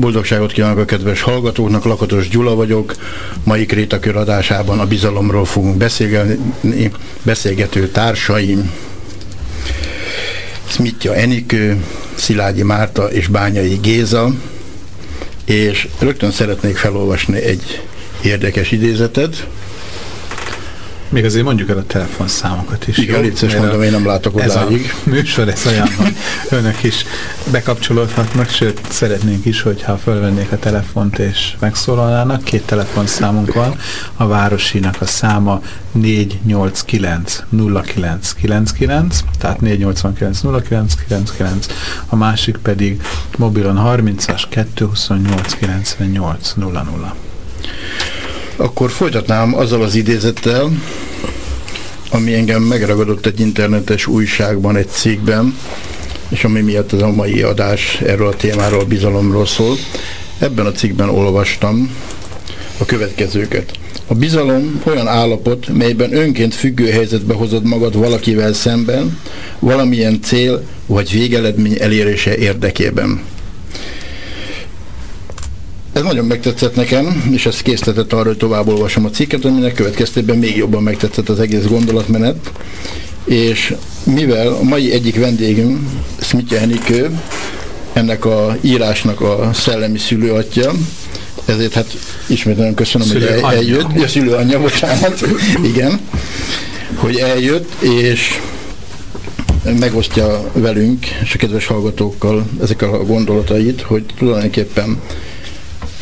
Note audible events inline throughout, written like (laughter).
Boldogságot kívánok a kedves hallgatóknak, Lakatos Gyula vagyok. Mai Krétakör adásában a bizalomról fogunk beszélgetni. Beszélgető társaim Smitja Enikő, Szilágyi Márta és Bányai Géza. És rögtön szeretnék felolvasni egy érdekes idézetet. Még azért mondjuk el a telefonszámokat is. Igen, légy mondom, én nem látok ez odáig. a műsor, ez olyan, hogy önök is bekapcsolódhatnak, sőt, szeretnénk is, hogyha felvennék a telefont és megszólalnának. Két telefonszámunk van. A városinak a száma 489 0999, tehát 489 0999, a másik pedig mobilon 30-as 228 98 00. Akkor folytatnám azzal az idézettel, ami engem megragadott egy internetes újságban, egy cikkben, és ami miatt ez a mai adás erről a témáról, a bizalomról szól. Ebben a cikkben olvastam a következőket. A bizalom olyan állapot, melyben önként függő helyzetbe hozod magad valakivel szemben, valamilyen cél vagy végeredmény elérése érdekében. Ez nagyon megtetszett nekem, és ez késztetett arra, hogy tovább olvasom a cikket, aminek következtében még jobban megtetszett az egész gondolatmenet. És mivel a mai egyik vendégünk, Smitya Henikő, ennek a írásnak a szellemi szülőatja, ezért hát ismét nagyon köszönöm, Szülő hogy el, eljött. Ja, szülő anyja, bocsánat. (laughs) Igen. Hogy eljött, és megosztja velünk és a kedves hallgatókkal ezekkel a gondolatait, hogy tulajdonképpen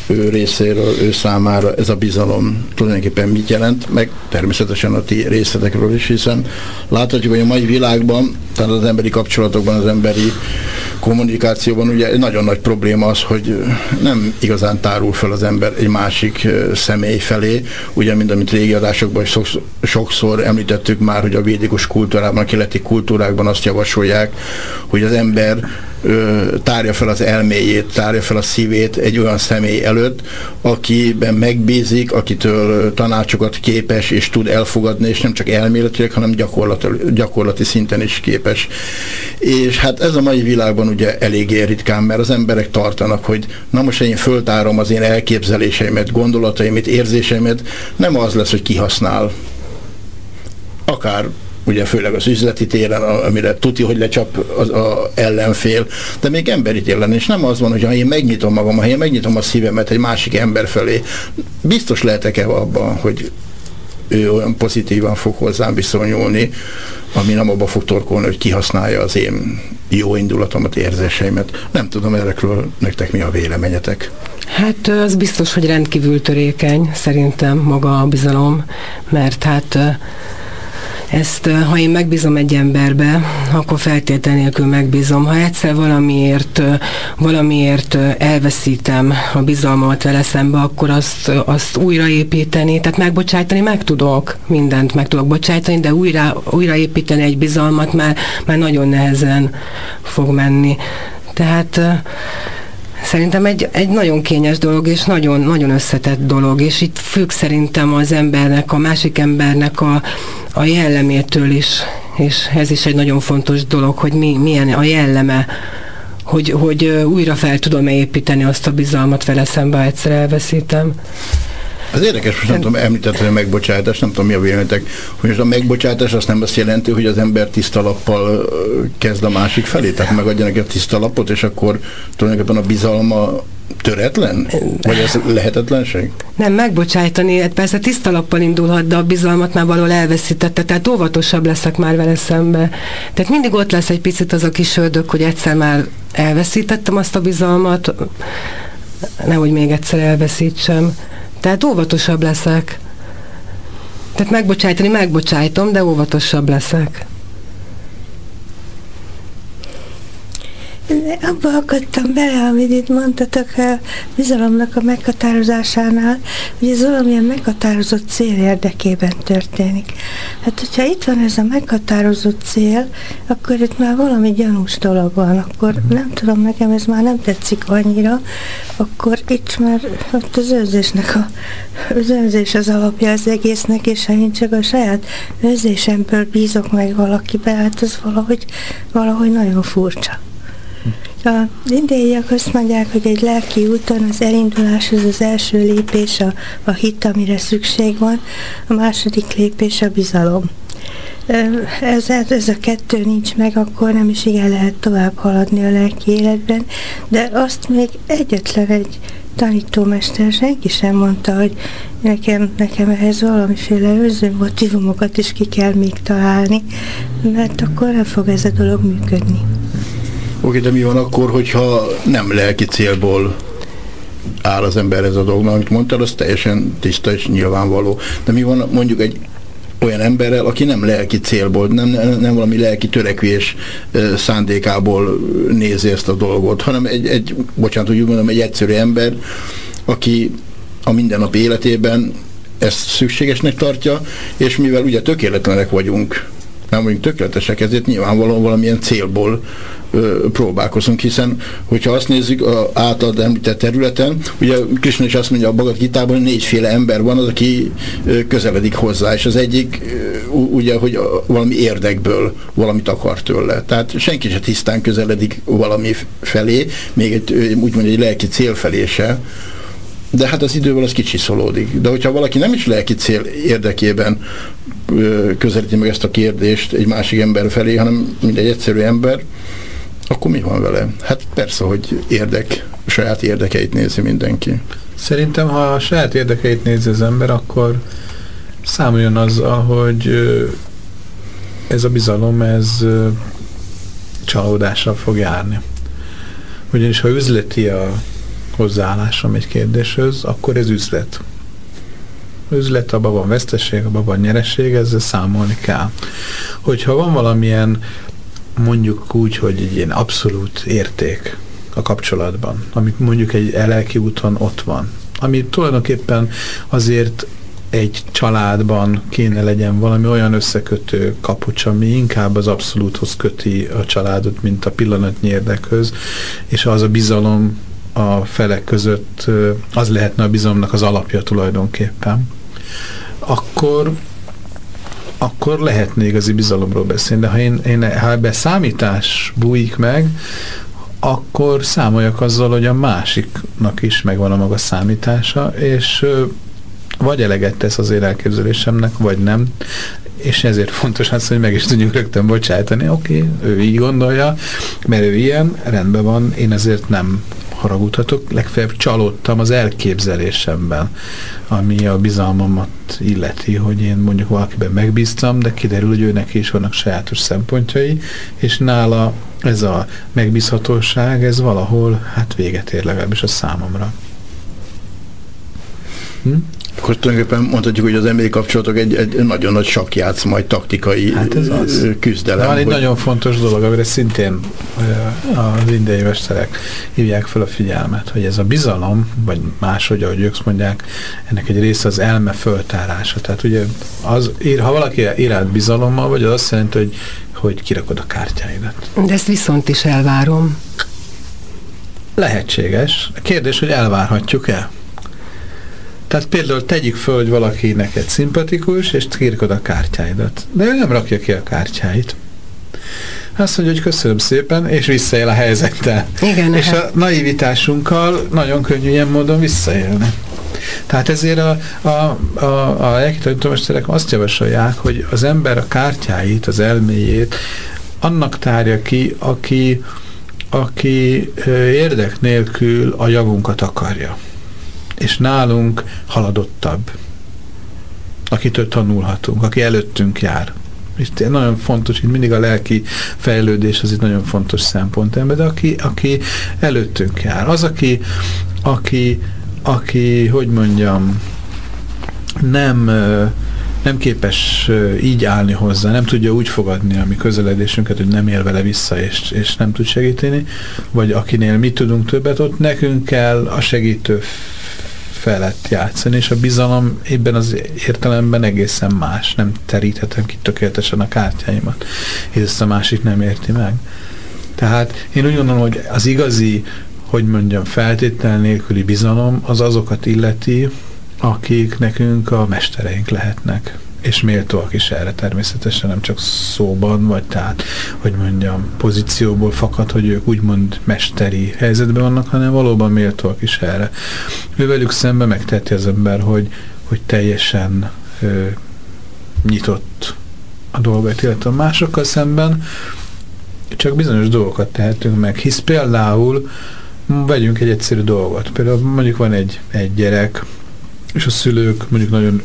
ő részéről, ő számára ez a bizalom tulajdonképpen mit jelent, meg természetesen a ti részletekről is, hiszen láthatjuk, hogy a mai világban, tehát az emberi kapcsolatokban, az emberi kommunikációban ugye nagyon nagy probléma az, hogy nem igazán tárul fel az ember egy másik személy felé, ugye, mint amit régi adásokban is sokszor említettük már, hogy a védikus kultúrában, a keleti kultúrákban azt javasolják, hogy az ember tárja fel az elméjét, tárja fel a szívét egy olyan személy előtt, akiben megbízik, akitől tanácsokat képes és tud elfogadni, és nem csak elméletileg, hanem gyakorlati, gyakorlati szinten is képes. És hát ez a mai világban ugye eléggé ritkán, mert az emberek tartanak, hogy na most én föltárom az én elképzeléseimet, gondolataimat, érzéseimet, nem az lesz, hogy kihasznál akár ugye főleg az üzleti téren, amire tuti, hogy lecsap az a ellenfél, de még emberi téren, és nem az van, hogy ha én megnyitom magam, ha én megnyitom a szívemet egy másik ember felé, biztos lehetek-e abban, hogy ő olyan pozitívan fog hozzám viszonyulni, ami nem abba fog torkolni, hogy kihasználja az én jó indulatomat, érzéseimet. Nem tudom ezekről nektek mi a véleményetek. Hát az biztos, hogy rendkívül törékeny szerintem maga a bizalom, mert hát ezt, ha én megbízom egy emberbe, akkor feltétel nélkül megbízom. Ha egyszer valamiért, valamiért elveszítem a bizalmat vele szembe, akkor azt, azt újraépíteni, tehát megbocsájtani meg tudok, mindent meg tudok bocsájtani, de újra, újraépíteni egy bizalmat már, már nagyon nehezen fog menni. Tehát Szerintem egy, egy nagyon kényes dolog, és nagyon, nagyon összetett dolog, és itt függ szerintem az embernek, a másik embernek a, a jellemétől is, és ez is egy nagyon fontos dolog, hogy mi, milyen a jelleme, hogy, hogy újra fel tudom -e építeni azt a bizalmat vele szembe, egyszer elveszítem. Az érdekes, most nem tudom, említettem a megbocsátást, nem tudom mi a véleményetek, hogy most a megbocsátás azt nem azt jelenti, hogy az ember tiszta lappal kezd a másik felé, tehát megadja neki a tiszta lapot, és akkor tulajdonképpen a bizalma töretlen? Vagy ez lehetetlenség? Nem, megbocsájtani, hát persze tiszta lappal indulhat, de a bizalmat már valahol elveszítette, tehát óvatosabb leszek már vele szembe. Tehát mindig ott lesz egy picit az a kis ördög, hogy egyszer már elveszítettem azt a bizalmat, nehogy még egyszer elveszítsem. Tehát óvatosabb leszek. Tehát megbocsájtani megbocsájtom, de óvatosabb leszek. Abba akadtam bele, amit itt mondtatok a bizalomnak a meghatározásánál, hogy ez valamilyen meghatározott cél érdekében történik. Hát, hogyha itt van ez a meghatározott cél, akkor itt már valami gyanús dolog van, akkor nem tudom, nekem ez már nem tetszik annyira, akkor itt már ott az őrzésnek a, az őrzés az alapja az egésznek, és ha én csak a saját őrzésemből bízok meg valakibe, hát az valahogy, valahogy nagyon furcsa. A indiaiak azt mondják, hogy egy lelki úton az elindulás az az első lépés a, a hit, amire szükség van, a második lépés a bizalom. Ez, ez a kettő nincs meg, akkor nem is igen lehet tovább haladni a lelki életben, de azt még egyetlen egy tanítómester senki sem mondta, hogy nekem, nekem ehhez valamiféle őző motivumokat is ki kell még találni, mert akkor nem fog ez a dolog működni. Oké, de mi van akkor, hogyha nem lelki célból áll az ember ez a dolog, amit mondtál, az teljesen tiszta és nyilvánvaló. De mi van mondjuk egy olyan emberrel, aki nem lelki célból, nem, nem, nem valami lelki törekvés szándékából nézi ezt a dolgot, hanem egy, egy bocsánat, úgy mondom, egy egyszerű ember, aki a mindennapi életében ezt szükségesnek tartja, és mivel ugye tökéletlenek vagyunk, nem vagyunk tökéletesek, ezért nyilvánvalóan valamilyen célból próbálkozunk, hiszen hogyha azt nézzük a általad említett területen, ugye Krishna is azt mondja a Bhagavad Gitában, négyféle ember van, az, aki közeledik hozzá, és az egyik ugye, hogy valami érdekből valamit akar tőle. Tehát senki se tisztán közeledik valami felé, még egy, úgy mondja, egy lelki cél felé se, de hát az idővel az kicsiszolódik. De hogyha valaki nem is lelki cél érdekében közelíti meg ezt a kérdést egy másik ember felé, hanem mint egy egyszerű ember, akkor mi van vele? Hát persze, hogy érdek, saját érdekeit nézi mindenki. Szerintem, ha a saját érdekeit nézi az ember, akkor számoljon azzal, hogy ez a bizalom, ez csalódással fog járni. Ugyanis ha üzleti a hozzáállásom egy kérdéshez, akkor ez üzlet. Üzlet, abban van veszteség, abban van nyereség, ezzel számolni kell. Hogyha van valamilyen mondjuk úgy, hogy egy ilyen abszolút érték a kapcsolatban, amit mondjuk egy lelki úton ott van, ami tulajdonképpen azért egy családban kéne legyen valami olyan összekötő kapucs, ami inkább az abszolúthoz köti a családot, mint a pillanatnyi érdekhöz, és az a bizalom a felek között, az lehetne a bizalomnak az alapja tulajdonképpen, akkor akkor lehetne igazi bizalomról beszélni, de ha, én, én, ha ebbe számítás bújik meg, akkor számoljak azzal, hogy a másiknak is megvan a maga számítása, és vagy eleget tesz az én elképzelésemnek, vagy nem, és ezért fontos az, hogy meg is tudjuk rögtön bocsájtani. Oké, ő így gondolja, mert ő ilyen, rendben van, én ezért nem haragudhatok, legfeljebb csalódtam az elképzelésemben, ami a bizalmamat illeti, hogy én mondjuk valakiben megbíztam, de kiderül, hogy őnek is vannak sajátos szempontjai, és nála ez a megbízhatóság, ez valahol hát véget ér legalábbis a számomra. Hm? Akkor tulajdonképpen mondhatjuk, hogy az emberi kapcsolatok egy, egy nagyon nagy sakkjátszma, egy taktikai hát ez az. küzdelem. Van egy hogy... nagyon fontos dolog, amire szintén az indiai mesterek hívják fel a figyelmet, hogy ez a bizalom, vagy máshogy, ahogy ők mondják, ennek egy része az elme föltárása. Tehát ugye, az, ha valaki irált bizalommal, vagy az azt jelenti, hogy, hogy kirakod a kártyáidat. De ezt viszont is elvárom. Lehetséges. A kérdés, hogy elvárhatjuk-e? Tehát például tegyük föl, hogy valaki neked szimpatikus, és kérkod a kártyáidat. De ő nem rakja ki a kártyáit. Azt mondja, hogy köszönöm szépen, és visszaél a helyzettel. Igen, és hát. a naivitásunkkal nagyon könnyű ilyen módon visszaélni. Tehát ezért a, a, a, a tanítómesterek azt javasolják, hogy az ember a kártyáit, az elméjét annak tárja ki, aki, aki érdek nélkül a javunkat akarja. És nálunk haladottabb, akitől tanulhatunk, aki előttünk jár. És nagyon fontos, itt mindig a lelki fejlődés az itt nagyon fontos szempont ember, de aki, aki előttünk jár. Az, aki, aki, aki hogy mondjam, nem nem képes így állni hozzá, nem tudja úgy fogadni a mi közeledésünket, hogy nem él vele vissza, és, és nem tud segíteni, vagy akinél mi tudunk többet, ott nekünk kell a segítő felett játszani, és a bizalom ebben az értelemben egészen más. Nem teríthetem ki tökéletesen a kártyáimat, és ezt a másik nem érti meg. Tehát én úgy gondolom, hogy az igazi, hogy mondjam, feltétel nélküli bizalom az azokat illeti, akik nekünk a mestereink lehetnek és méltóak is erre természetesen, nem csak szóban, vagy tehát, hogy mondjam, pozícióból fakad, hogy ők úgymond mesteri helyzetben vannak, hanem valóban méltóak is erre. Ővelük szembe megteheti az ember, hogy, hogy teljesen ö, nyitott a dolgait, illetve másokkal szemben csak bizonyos dolgokat tehetünk meg, hisz például vegyünk egy egyszerű dolgot. Például mondjuk van egy, egy gyerek, és a szülők mondjuk nagyon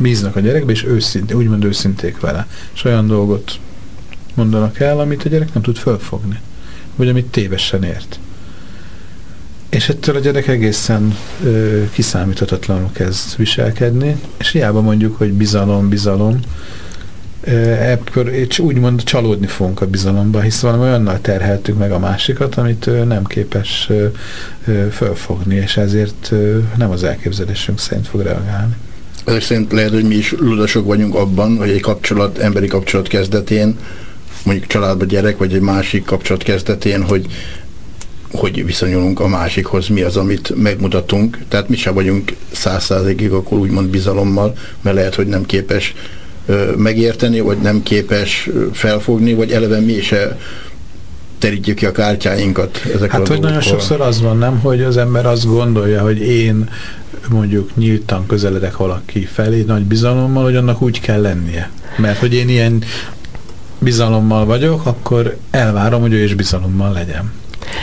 bíznak a gyerekbe, és őszintén, úgymond őszinték vele. És olyan dolgot mondanak el, amit a gyerek nem tud fölfogni. Vagy amit tévesen ért. És ettől a gyerek egészen ö, kiszámíthatatlanul kezd viselkedni, és hiába mondjuk, hogy bizalom, bizalom, ebből úgymond csalódni fogunk a bizalomba, hisz valami olyannal terheltük meg a másikat, amit nem képes fölfogni, és ezért nem az elképzelésünk szerint fog reagálni. Szerint lehet, hogy mi is ludasok vagyunk abban, hogy egy kapcsolat, emberi kapcsolat kezdetén, mondjuk családban gyerek, vagy egy másik kapcsolat kezdetén, hogy hogy viszonyulunk a másikhoz, mi az, amit megmutatunk. Tehát mi sem vagyunk száz százalékig akkor úgymond bizalommal, mert lehet, hogy nem képes megérteni, vagy nem képes felfogni, vagy eleve mi se terítjük ki a kártyáinkat ezek Hát, hogy nagyon sokszor az van, nem, hogy az ember azt gondolja, hogy én mondjuk nyíltan közeledek valaki felé nagy bizalommal, hogy annak úgy kell lennie. Mert hogy én ilyen bizalommal vagyok, akkor elvárom, hogy ő is bizalommal legyen.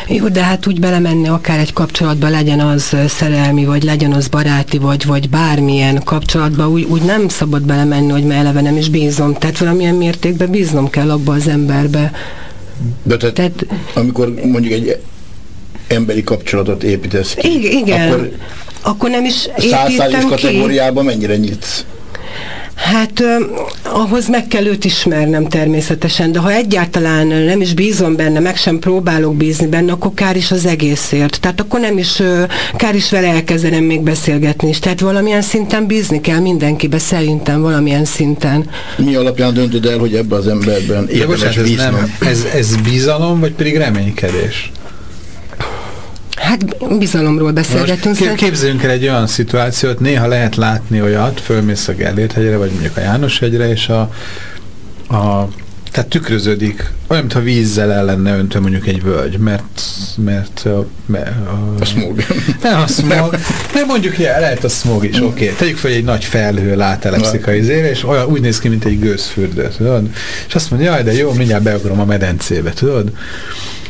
Jó, de hát úgy belemenni akár egy kapcsolatba, legyen az szerelmi, vagy legyen az baráti, vagy, vagy bármilyen kapcsolatba, úgy, úgy nem szabad belemenni, hogy már eleve nem is bízom. Tehát valamilyen mértékben bíznom kell abba az emberbe. De tehát, tehát amikor mondjuk egy emberi kapcsolatot építesz ki, igen, akkor, akkor nem is építem ki. kategóriában mennyire nyitsz? Hát uh, ahhoz meg kell őt ismernem természetesen, de ha egyáltalán nem is bízom benne, meg sem próbálok bízni benne, akkor kár is az egészért. Tehát akkor nem is, uh, kár is vele elkezdenem még beszélgetni is. Tehát valamilyen szinten bízni kell mindenkibe, szerintem valamilyen szinten. Mi alapján döntöd el, hogy ebben az emberben érdemes ez, nem, ez, ez bizalom, vagy pedig reménykedés? Hát bizalomról beszélgetünk. Most képzeljünk el egy olyan szituációt, néha lehet látni olyat, fölmész a Gellért hegyre, vagy mondjuk a János hegyre, és a, a tehát tükröződik, olyan, mintha vízzel el lenne öntve mondjuk egy völgy, mert, mert a, a, a smog. Nem a smog, de mondjuk ja, lehet a smog is, oké. Okay. Tegyük fel, egy nagy felhő látelepszik a izére, és olyan, úgy néz ki, mint egy gőzfürdő, tudod? És azt mondja, jaj, de jó, mindjárt beugrom a medencébe, tudod?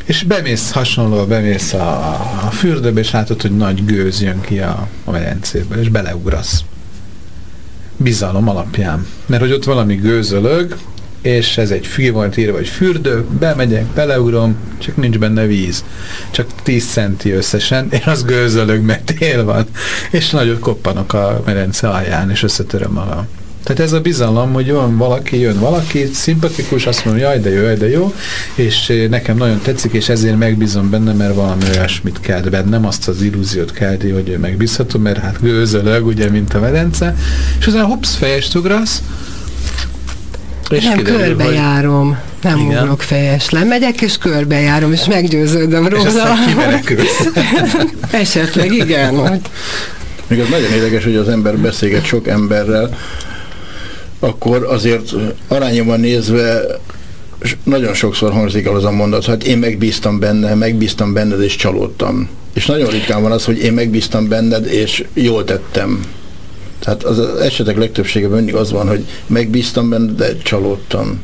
És bemész hasonló, bemész a, a fürdőbe, és látod, hogy nagy gőz jön ki a, a medencéből, és beleugrasz. Bizalom alapján. Mert hogy ott valami gőzölög, és ez egy fű volt írva, vagy fürdő, bemegyek, beleugrom, csak nincs benne víz. Csak 10 centi összesen, (laughs) és az gőzölög, mert tél van. És nagyot koppanok a medence alján, és összetöröm magam. Tehát ez a bizalom, hogy jön valaki, jön valaki, szimpatikus, azt mondja, jaj, de jó, jaj, de jó, és eh, nekem nagyon tetszik, és ezért megbízom benne, mert valami olyasmit kelt bennem, azt az illúziót kelti, hogy ő megbízható, mert hát gőzölög, ugye, mint a medence, és aztán hopsz, fejest ugrasz, és nem, kiderül, körbejárom. Hogy... Nem igen. ugrok fejes. Lemegyek, és körbejárom, és meggyőződöm róla. És aztán (laughs) Esetleg, igen. Még az nagyon érdekes, hogy az ember beszélget sok emberrel, akkor azért arányomban nézve nagyon sokszor hangzik el az a mondat, hát én megbíztam benne, megbíztam benned és csalódtam. És nagyon ritkán van az, hogy én megbíztam benned, és jól tettem. Tehát az, esetek legtöbbségében mindig az van, hogy megbíztam benned, de csalódtam.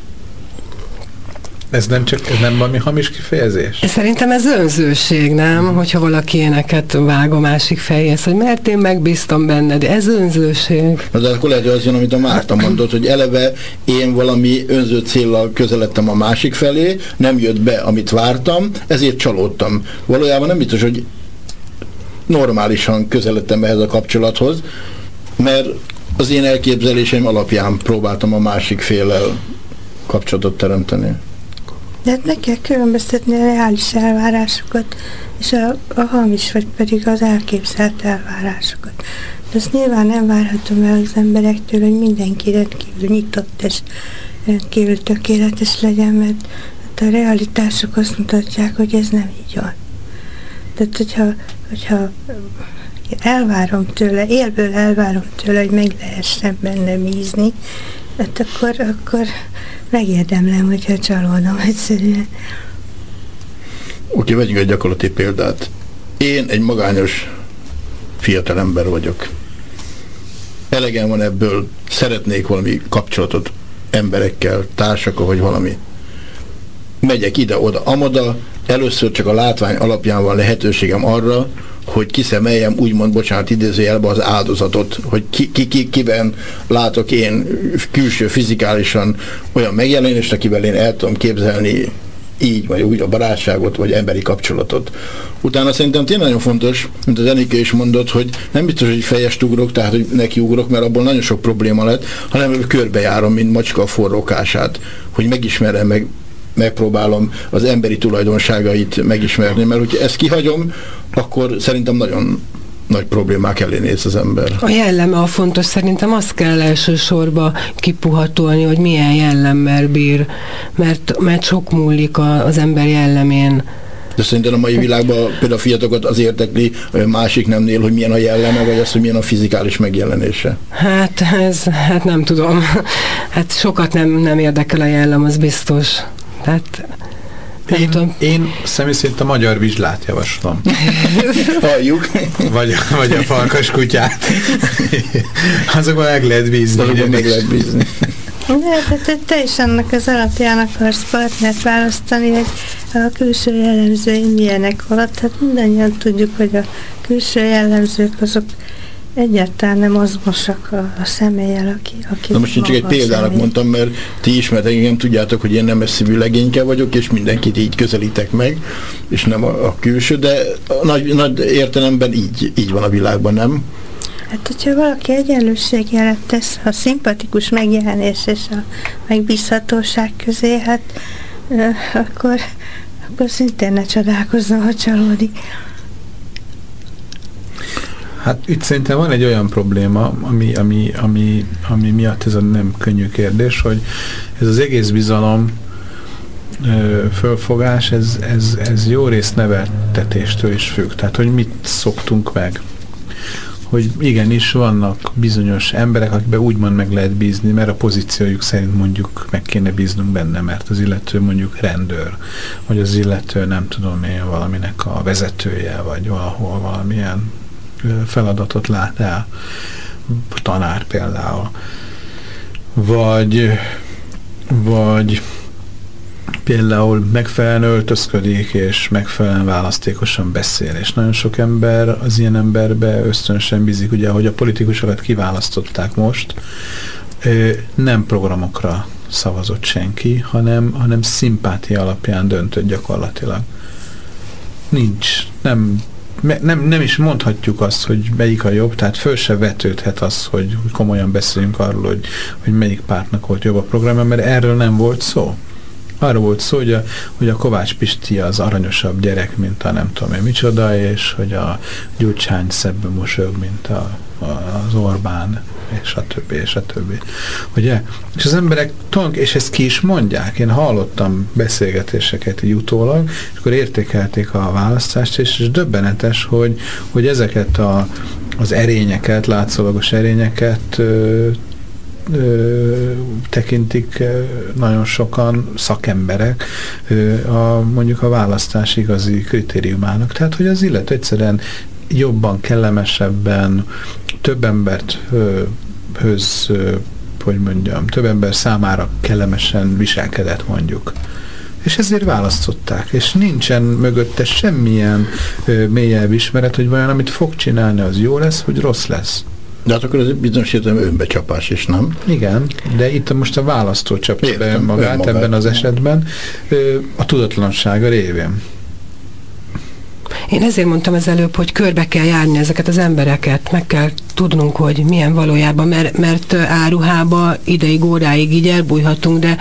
Ez nem csak, ez nem valami hamis kifejezés? Szerintem ez önzőség, nem? Hmm. Hogyha valaki éneket vág a másik fejéhez, hogy mert én megbíztam benned, ez önzőség. Na de akkor lehet, hogy az jön, amit a Márta mondott, hogy eleve én valami önző célral közeledtem a másik felé, nem jött be, amit vártam, ezért csalódtam. Valójában nem biztos, hogy normálisan közeledtem ehhez a kapcsolathoz, mert az én elképzeléseim alapján próbáltam a másik félel kapcsolatot teremteni. De hát meg kell különböztetni a reális elvárásokat, és a, a hamis, vagy pedig az elképzelt elvárásokat. De azt nyilván nem várhatom el az emberektől, hogy mindenki rendkívül nyitott és rendkívül tökéletes legyen, mert hát a realitások azt mutatják, hogy ez nem így van. Tehát, hogyha, hogyha elvárom tőle, élből elvárom tőle, hogy meg lehessen benne bízni, hát akkor, akkor megérdemlem, hogyha csalódom egyszerűen. Oké, vegyünk egy gyakorlati példát. Én egy magányos fiatal ember vagyok. Elegem van ebből, szeretnék valami kapcsolatot emberekkel, társakkal, vagy valami. Megyek ide-oda, amoda, először csak a látvány alapján van lehetőségem arra, hogy kiszemeljem, úgymond, bocsánat, idézőjelbe az áldozatot, hogy ki, ki, ki, kiben látok én külső fizikálisan olyan megjelenést, akivel én el tudom képzelni így, vagy úgy a barátságot, vagy emberi kapcsolatot. Utána szerintem tényleg nagyon fontos, mint az Enike is mondott, hogy nem biztos, hogy fejest ugrok, tehát hogy neki ugrok, mert abból nagyon sok probléma lett, hanem körbejárom, mint macska a forrókását, hogy megismerem, meg megpróbálom az emberi tulajdonságait megismerni, mert hogyha ezt kihagyom, akkor szerintem nagyon nagy problémák elé néz az ember. A jelleme a fontos, szerintem azt kell elsősorban kipuhatolni, hogy milyen jellemmel bír, mert, mert sok múlik az ember jellemén. De szerintem a mai világban például a fiatalokat az értekli a másik nemnél, hogy milyen a jelleme, vagy az, hogy milyen a fizikális megjelenése. Hát ez, hát nem tudom. Hát sokat nem, nem érdekel a jellem, az biztos. Tehát én, tudom. én személy szerint a magyar vizslát javaslom. (laughs) Halljuk. Vagy, vagy a farkas kutyát. (laughs) Azokban meg lehet bízni. Azokban meg lehet bízni. De, te, te is annak az alapján akarsz partnert választani, hogy a külső jellemzői milyenek alatt. Hát mindannyian tudjuk, hogy a külső jellemzők azok egyáltalán nem azonosak a, a személlyel, aki, aki Na most én csak egy példának személy. mondtam, mert ti ismertek, engem tudjátok, hogy én nem szívű legényke vagyok, és mindenkit így közelítek meg, és nem a, a külső, de a nagy, nagy értelemben így, így van a világban, nem? Hát, hogyha valaki egyenlőségjelet tesz a szimpatikus megjelenés és a megbízhatóság közé, hát euh, akkor, akkor szintén ne csodálkozzon, ha csalódik. Hát itt szerintem van egy olyan probléma, ami, ami, ami, ami miatt ez a nem könnyű kérdés, hogy ez az egész bizalom ö, fölfogás, ez, ez, ez jó rész neveltetéstől is függ. Tehát, hogy mit szoktunk meg. Hogy igenis vannak bizonyos emberek, akikben úgymond meg lehet bízni, mert a pozíciójuk szerint mondjuk meg kéne bíznunk benne, mert az illető mondjuk rendőr, vagy az illető nem tudom én valaminek a vezetője, vagy valahol valamilyen feladatot lát el, tanár például, vagy, vagy például megfelelően öltözködik, és megfelelően választékosan beszél, és nagyon sok ember az ilyen emberbe ösztönösen bízik, ugye, hogy a politikusokat kiválasztották most, nem programokra szavazott senki, hanem, hanem szimpátia alapján döntött gyakorlatilag. Nincs, nem nem, nem is mondhatjuk azt, hogy melyik a jobb, tehát föl se vetődhet az, hogy komolyan beszélünk arról, hogy, hogy melyik pártnak volt jobb a programja, mert erről nem volt szó. Arról volt szó, hogy a, hogy a Kovács Pisti az aranyosabb gyerek, mint a nem tudom én micsoda, és hogy a Gyurcsány szebben mosolyog, mint a, az Orbán, és a többi, és a többi. Ugye? És az emberek tank, és ezt ki is mondják. Én hallottam beszélgetéseket így utólag, és akkor értékelték a választást, és, és döbbenetes, hogy, hogy ezeket a, az erényeket, látszólagos erényeket ö, ö, tekintik nagyon sokan szakemberek ö, a, mondjuk a választás igazi kritériumának. Tehát, hogy az illető egyszerűen jobban, kellemesebben, több embert ö, höz, ö, hogy mondjam, több ember számára kellemesen viselkedett mondjuk és ezért választották, és nincsen mögötte semmilyen ö, mélyebb ismeret, hogy vajon amit fog csinálni, az jó lesz, vagy rossz lesz. De hát akkor ez bizonyos értelme önbecsapás is, nem? Igen, de itt most a választó csapja be önmagát, önmagát ebben az esetben ö, a tudatlansága révén. Én ezért mondtam az előbb, hogy körbe kell járni ezeket az embereket, meg kell tudnunk, hogy milyen valójában, mert, mert áruhába ideig, óráig így elbújhatunk, de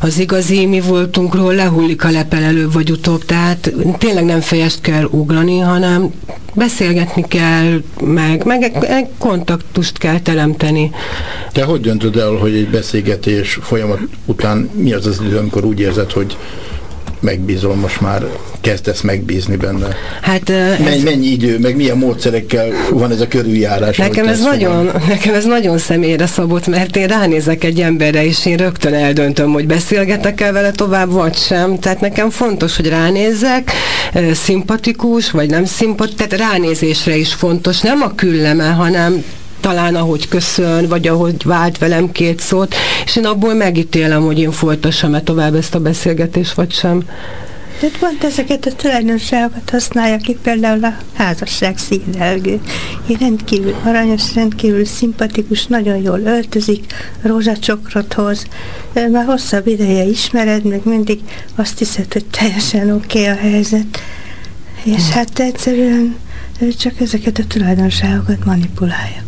az igazi mi voltunkról lehullik a lepel előbb vagy utóbb, tehát tényleg nem fejest kell ugrani, hanem beszélgetni kell, meg, meg egy kontaktust kell teremteni. Te hogy döntöd el, hogy egy beszélgetés folyamat után mi az az idő, amikor úgy érzed, hogy megbízol, most már kezdesz megbízni benne. Hát, mennyi, ez, mennyi idő, meg milyen módszerekkel van ez a körüljárás? Nekem ez, nagyon, (laughs) nekem ez nagyon személyre szabott, mert én ránézek egy emberre, és én rögtön eldöntöm, hogy beszélgetek el vele tovább, vagy sem. Tehát nekem fontos, hogy ránézzek, szimpatikus, vagy nem szimpatikus, tehát ránézésre is fontos, nem a külleme, hanem talán ahogy köszön, vagy ahogy vált velem két szót, és én abból megítélem, hogy én folytassam-e tovább ezt a beszélgetést, vagy sem. Tehát pont ezeket a tulajdonságokat használja ki például a házasság színelgő. Én rendkívül aranyos, rendkívül szimpatikus, nagyon jól öltözik, rózsacsokrot hoz. Már hosszabb ideje ismered, meg mindig azt hiszed, hogy teljesen oké okay a helyzet. És hát egyszerűen csak ezeket a tulajdonságokat manipulálja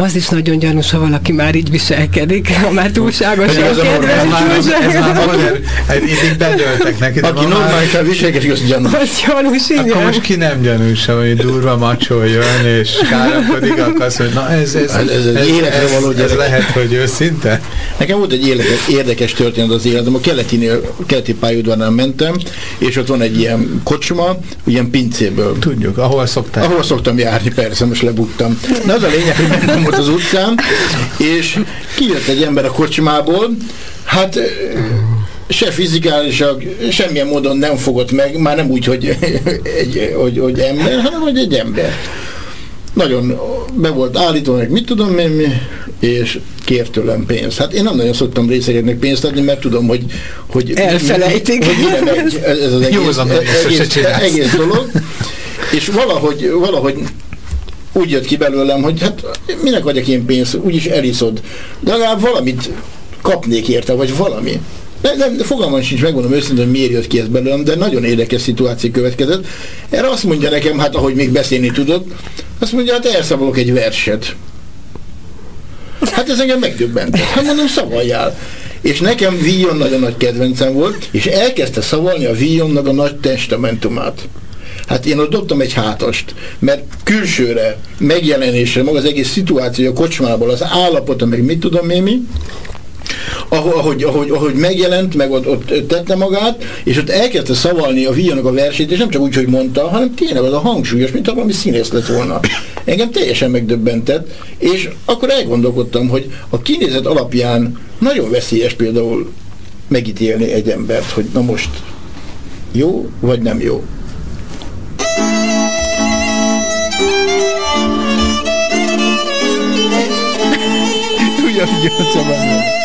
az is nagyon gyanús, ha valaki már így viselkedik, ha már túlságosan ez, kedves. Ez már, ez, ez már modern, hát így bedöltek neki. Aki normálisan viselkedik, az gyanús. Az gyanús, igen. Akkor most ki nem gyanús, hogy durva macsó jön, és kárakodik, akkor azt hogy na ez, ez, ez, ez, ez, életre való ez, ez lehet, hogy őszinte. Nekem volt egy érdekes, érdekes történet az életem, a keletinél, keleti pályaudvarnál mentem, és ott van egy ilyen kocsma, ilyen pincéből. Tudjuk, ahol szokták. Ahol szoktam járni, persze, most lebuktam. Na az a lényeg, hogy mentem ott az utcán, és kijött egy ember a kocsmából, hát se fizikálisak, semmilyen módon nem fogott meg, már nem úgy, hogy, (laughs) egy, hogy, hogy ember, hanem hogy egy ember. Nagyon be volt állítva, meg mit tudom én mi, és kért tőlem pénzt. Hát én nem nagyon szoktam részegedni pénzt adni, mert tudom, hogy, hogy elfelejtik. Hogy mire megy ez az egész, egész, egész dolog. És valahogy, valahogy úgy jött ki belőlem, hogy hát minek adjak én pénzt, úgyis eliszod. De legalább valamit kapnék érte, vagy valami. Nem, de fogalmam sincs, megmondom őszintén, hogy miért jött ki ez belőlem, de nagyon érdekes szituáció következett. Erre azt mondja nekem, hát ahogy még beszélni tudott, azt mondja, hát elszavalok egy verset. Hát ez engem megdöbbentett. Hát mondom, szavaljál. És nekem Villon nagyon nagy kedvencem volt, és elkezdte szavalni a Villonnak a nagy testamentumát. Hát én ott dobtam egy hátast, mert külsőre, megjelenésre, maga az egész szituáció a kocsmából, az állapota, meg mit tudom én mi, ahogy, ahogy, ahogy megjelent, meg ott, ott tette magát, és ott elkezdte szavalni a Víjanak a versét, és nem csak úgy, hogy mondta, hanem tényleg az a hangsúlyos, mint ha valami színész lett volna. Engem teljesen megdöbbentett, és akkor elgondolkodtam, hogy a kinézet alapján nagyon veszélyes például megítélni egy embert, hogy na most jó, vagy nem jó. Tudja, hogy nyolc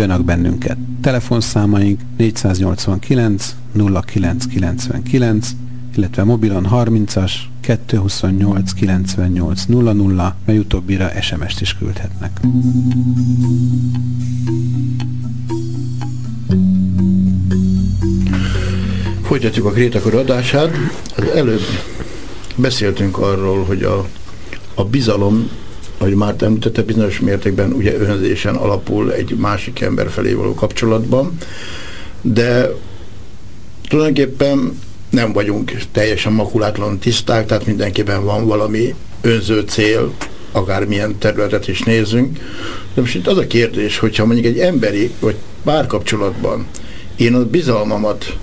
Hívjanak bennünket. Telefonszámaink 489 0999, illetve mobilon 30-as 228 98 00, mely utóbbira SMS-t is küldhetnek. Folytatjuk a Grétakor adását. Az előbb beszéltünk arról, hogy a, a bizalom, ahogy már említette, bizonyos mértékben ugye önzésen alapul egy másik ember felé való kapcsolatban, de tulajdonképpen nem vagyunk teljesen makulátlan tiszták, tehát mindenképpen van valami önző cél, akármilyen területet is nézzünk. De most itt az a kérdés, hogyha mondjuk egy emberi vagy párkapcsolatban én a bizalmamat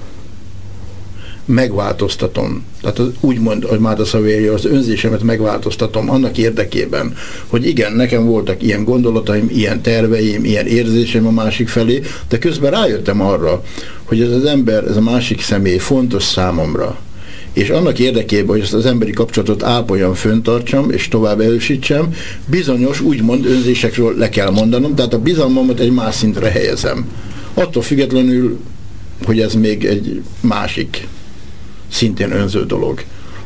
megváltoztatom. Tehát az, úgymond, hogy Máta Szavérja, az önzésemet megváltoztatom annak érdekében, hogy igen, nekem voltak ilyen gondolataim, ilyen terveim, ilyen érzéseim a másik felé, de közben rájöttem arra, hogy ez az ember, ez a másik személy fontos számomra, és annak érdekében, hogy ezt az emberi kapcsolatot ápolyam, föntartsam, és tovább erősítsem, bizonyos úgymond önzésekről le kell mondanom, tehát a bizalmamat egy más szintre helyezem. Attól függetlenül, hogy ez még egy másik szintén önző dolog.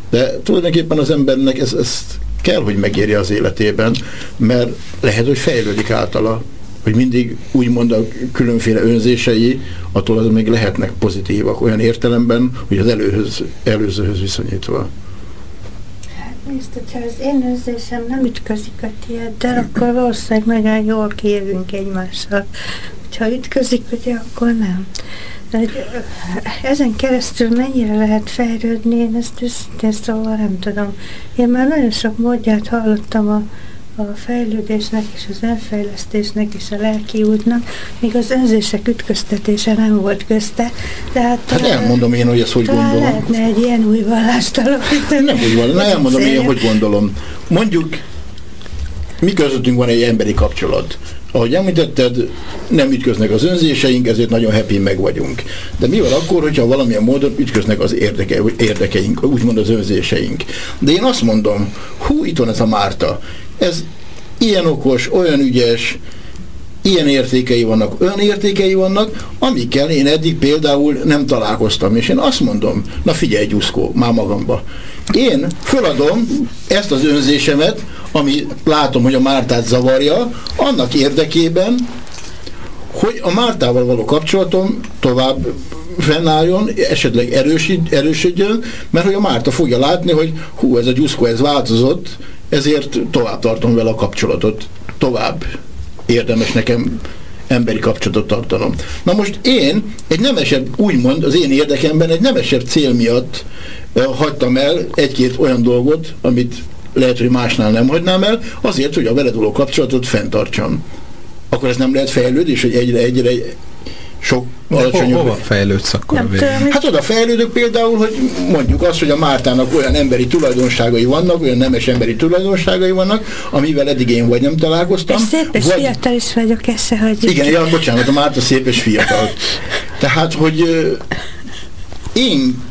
De tulajdonképpen az embernek ez, ezt kell, hogy megérje az életében, mert lehet, hogy fejlődik általa, hogy mindig úgymond a különféle önzései, attól az még lehetnek pozitívak, olyan értelemben, hogy az előhöz, előzőhöz viszonyítva. Hát nézd, hogyha az én önzésem nem ütközik a tiéddel, akkor valószínűleg nagyon jól kijövünk egymással. Ha ütközik, ugye, akkor nem hogy ezen keresztül mennyire lehet fejlődni, én ezt őszintén szóval nem tudom. Én már nagyon sok módját hallottam a, a fejlődésnek és az önfejlesztésnek és a lelki útnak, míg az önzések ütköztetése nem volt közte. De hát, hát elmondom én, hogy ezt hogy gondolom. lehetne egy ilyen új vallást alapítani. Nem úgy van, elmondom én, hogy gondolom. Mondjuk, mi közöttünk van egy emberi kapcsolat ahogy említetted, nem ütköznek az önzéseink, ezért nagyon happy meg vagyunk. De mi van akkor, hogyha valamilyen módon ütköznek az érdeke, érdekeink, úgymond az önzéseink? De én azt mondom, hú, itt van ez a Márta, ez ilyen okos, olyan ügyes, ilyen értékei vannak, olyan értékei vannak, amikkel én eddig például nem találkoztam. És én azt mondom, na figyelj, Gyuszkó, már magamba. Én föladom ezt az önzésemet, ami látom, hogy a Mártát zavarja, annak érdekében, hogy a Mártával való kapcsolatom tovább fennálljon, esetleg erősít, erősödjön, mert hogy a Márta fogja látni, hogy hú, ez a gyuszko, ez változott, ezért tovább tartom vele a kapcsolatot. Tovább érdemes nekem emberi kapcsolatot tartanom. Na most én egy nemesebb, úgymond az én érdekemben egy nemesebb cél miatt hagytam el egy-két olyan dolgot, amit lehet, hogy másnál nem hagynám el, azért, hogy a veled való kapcsolatot fenntartsam. Akkor ez nem lehet fejlődés, hogy egyre, egyre sok alacsonyabb. Hova fejlődsz akkor nem a Hát oda fejlődök például, hogy mondjuk azt, hogy a Mártának olyan emberi tulajdonságai vannak, olyan nemes emberi tulajdonságai vannak, amivel eddig én vagy nem találkoztam. És szép és vagy... fiatal is vagyok, ezt se hagyjuk. Igen, ja, bocsánat, a Márta szép és fiatal. Tehát, hogy én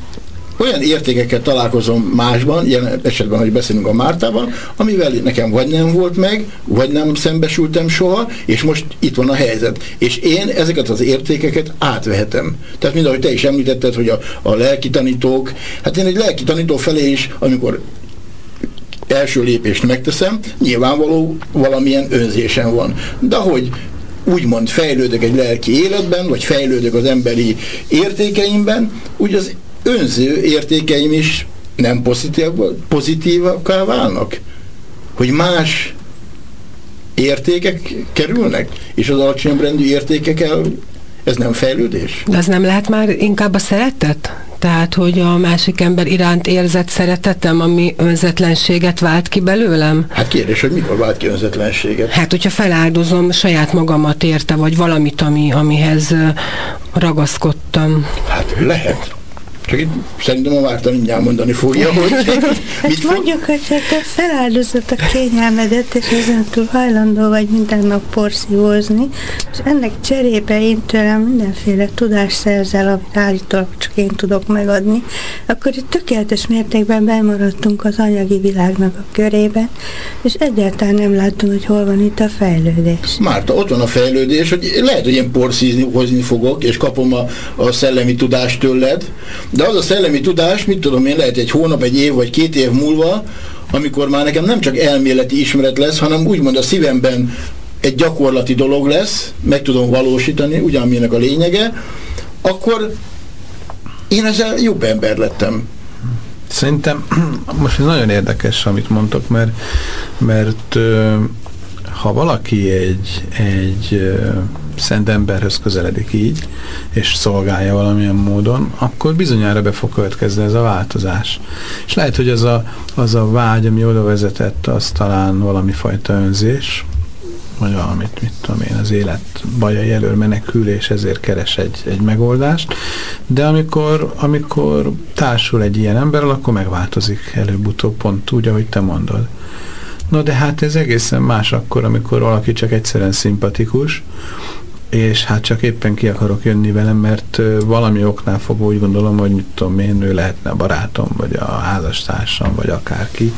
olyan értékeket találkozom másban, ilyen esetben, hogy beszélünk a Mártában, amivel nekem vagy nem volt meg, vagy nem szembesültem soha, és most itt van a helyzet. És én ezeket az értékeket átvehetem. Tehát mind ahogy te is említetted, hogy a, a lelki tanítók, hát én egy lelki tanító felé is, amikor első lépést megteszem, nyilvánvaló valamilyen önzésem van. De hogy úgymond fejlődök egy lelki életben, vagy fejlődök az emberi értékeimben, úgy az önző értékeim is nem pozitív, pozitívakká válnak? Hogy más értékek kerülnek, és az alacsonyabb rendű értékek el, ez nem fejlődés? De ez nem lehet már inkább a szeretet? Tehát, hogy a másik ember iránt érzett szeretetem, ami önzetlenséget vált ki belőlem? Hát kérdés, hogy mikor vált ki önzetlenséget? Hát, hogyha feláldozom saját magamat érte, vagy valamit, ami, amihez ragaszkodtam. Hát lehet Csak itt szerintem a Márta mindjárt mondani fogja, (laughs) hogy Hát mit fog. mondjuk, hogy hát te feláldozod a kényelmedet, és ezen túl hajlandó vagy minden nap porszívózni, és ennek cserébe én tőlem mindenféle tudást szerzel, amit állítólag csak én tudok megadni, akkor itt tökéletes mértékben bemaradtunk az anyagi világnak a körében, és egyáltalán nem látom, hogy hol van itt a fejlődés. Márta, ott van a fejlődés, hogy lehet, hogy én porszízni fogok, és kapom a, a szellemi tudást tőled, de az a szellemi tudás, mit tudom én, lehet egy hónap, egy év vagy két év múlva, amikor már nekem nem csak elméleti ismeret lesz, hanem úgymond a szívemben egy gyakorlati dolog lesz, meg tudom valósítani, ugyanmilyenek a lényege, akkor én ezzel jobb ember lettem. Szerintem (clears throat) most ez nagyon érdekes, amit mondtok, mert, mert ha valaki egy, egy szent emberhez közeledik így, és szolgálja valamilyen módon, akkor bizonyára be fog következni ez a változás. És lehet, hogy az a, az a vágy, ami oda vezetett, az talán valami fajta önzés, vagy valamit, mit tudom én, az élet bajai elől menekül, és ezért keres egy, egy megoldást. De amikor, amikor társul egy ilyen ember, akkor megváltozik előbb-utóbb pont úgy, ahogy te mondod. No, de hát ez egészen más akkor, amikor valaki csak egyszerűen szimpatikus, és hát csak éppen ki akarok jönni velem, mert valami oknál fogva úgy gondolom, hogy mit tudom én, ő lehetne a barátom, vagy a házastársam, vagy akárki.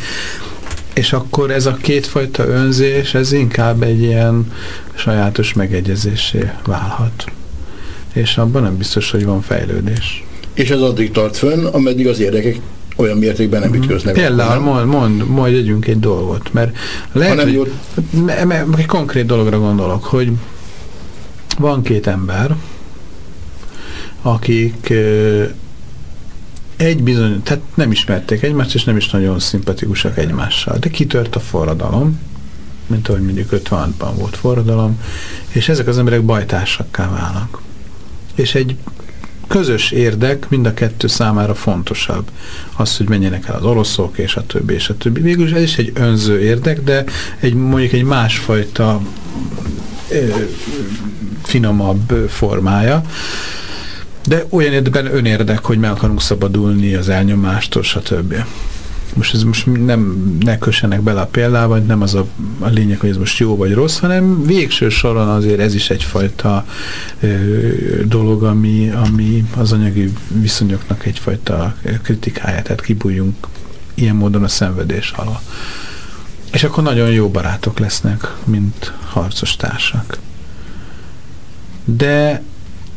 És akkor ez a kétfajta önzés, ez inkább egy ilyen sajátos megegyezésé válhat. És abban nem biztos, hogy van fejlődés. És ez addig tart fönn, ameddig az érdekek olyan mértékben nem ütköznek. Például mond, mond, majd együnk egy dolgot, mert lehet, hogy, jól- me- me- egy konkrét dologra gondolok, hogy van két ember, akik egy bizony, tehát nem ismerték egymást, és nem is nagyon szimpatikusak egymással, de kitört a forradalom, mint ahogy mondjuk 56-ban volt forradalom, és ezek az emberek bajtársakká válnak. És egy közös érdek mind a kettő számára fontosabb. Az, hogy menjenek el az oroszok, és a többi, és a többi. Végül is ez is egy önző érdek, de egy mondjuk egy másfajta ö, finomabb formája. De olyan érdekben önérdek, hogy meg akarunk szabadulni az elnyomástól, stb. Most ez most nem, ne kössenek bele a példába, nem az a, a lényeg, hogy ez most jó vagy rossz, hanem végső soron azért ez is egyfajta ö, dolog, ami, ami az anyagi viszonyoknak egyfajta kritikája, tehát kibújjunk ilyen módon a szenvedés alól. És akkor nagyon jó barátok lesznek, mint harcos társak. De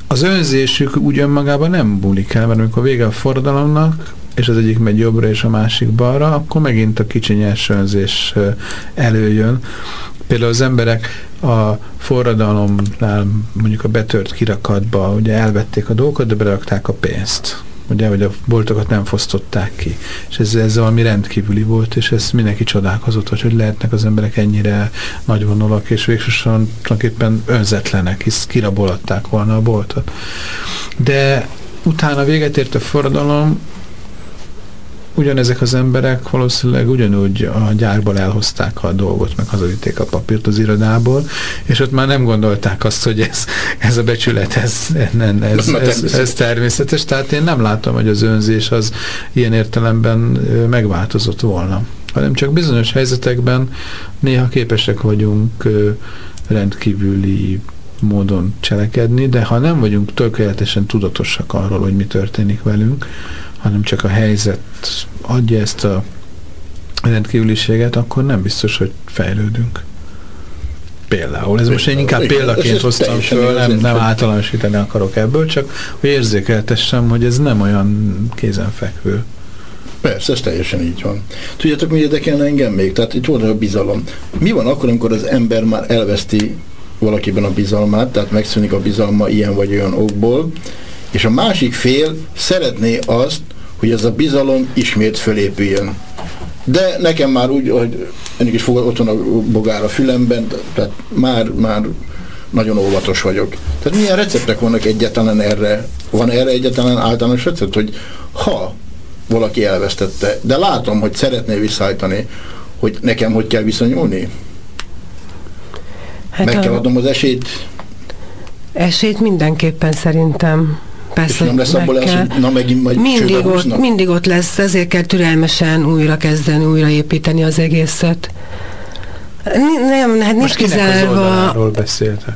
az önzésük úgy önmagában nem múlik el, mert amikor vége a forradalomnak, és az egyik megy jobbra és a másik balra, akkor megint a kicsinyes önzés előjön. Például az emberek a forradalomnál mondjuk a betört kirakatba ugye elvették a dolgokat, de berakták a pénzt. Ugye, hogy a boltokat nem fosztották ki. És ez, ez valami rendkívüli volt, és ez mindenki csodálkozott, hogy, hogy lehetnek az emberek ennyire nagyvonulak, és végsősorban tulajdonképpen önzetlenek, hisz kirabolatták volna a boltot. De utána véget ért a forradalom, ugyanezek az emberek valószínűleg ugyanúgy a gyárból elhozták a dolgot, meg hazavitték a papírt az irodából, és ott már nem gondolták azt, hogy ez, ez a becsület, ez, ez, ez, ez, ez természetes. Tehát én nem látom, hogy az önzés az ilyen értelemben megváltozott volna hanem csak bizonyos helyzetekben néha képesek vagyunk rendkívüli módon cselekedni, de ha nem vagyunk tökéletesen tudatosak arról, hogy mi történik velünk, hanem csak a helyzet adja ezt a rendkívüliséget, akkor nem biztos, hogy fejlődünk. Például. Ez most én inkább Igen, példaként hoztam föl, nem, nem általánosítani akarok ebből, csak hogy érzékeltessem, hogy ez nem olyan kézenfekvő. Persze, ez teljesen így van. Tudjátok, mi érdekelne engem még? Tehát itt volt a bizalom. Mi van akkor, amikor az ember már elveszti valakiben a bizalmát, tehát megszűnik a bizalma ilyen vagy olyan okból, és a másik fél szeretné azt, hogy ez a bizalom ismét fölépüljön. De nekem már úgy, hogy ennek is fogad, ott van a bogár a fülemben, tehát már, már nagyon óvatos vagyok. Tehát milyen receptek vannak egyáltalán erre? Van erre egyáltalán általános recept, hogy ha valaki elvesztette, de látom, hogy szeretné visszaállítani, hogy nekem hogy kell viszonyulni? Hát Meg kell adnom az esélyt, esélyt mindenképpen szerintem Persze, És nem lesz abból lesz, hogy na megint majd mindig ott, mindig ott lesz, ezért kell türelmesen újra kezdeni, újraépíteni az egészet. Nem, hát nincs kizárva. beszéltek?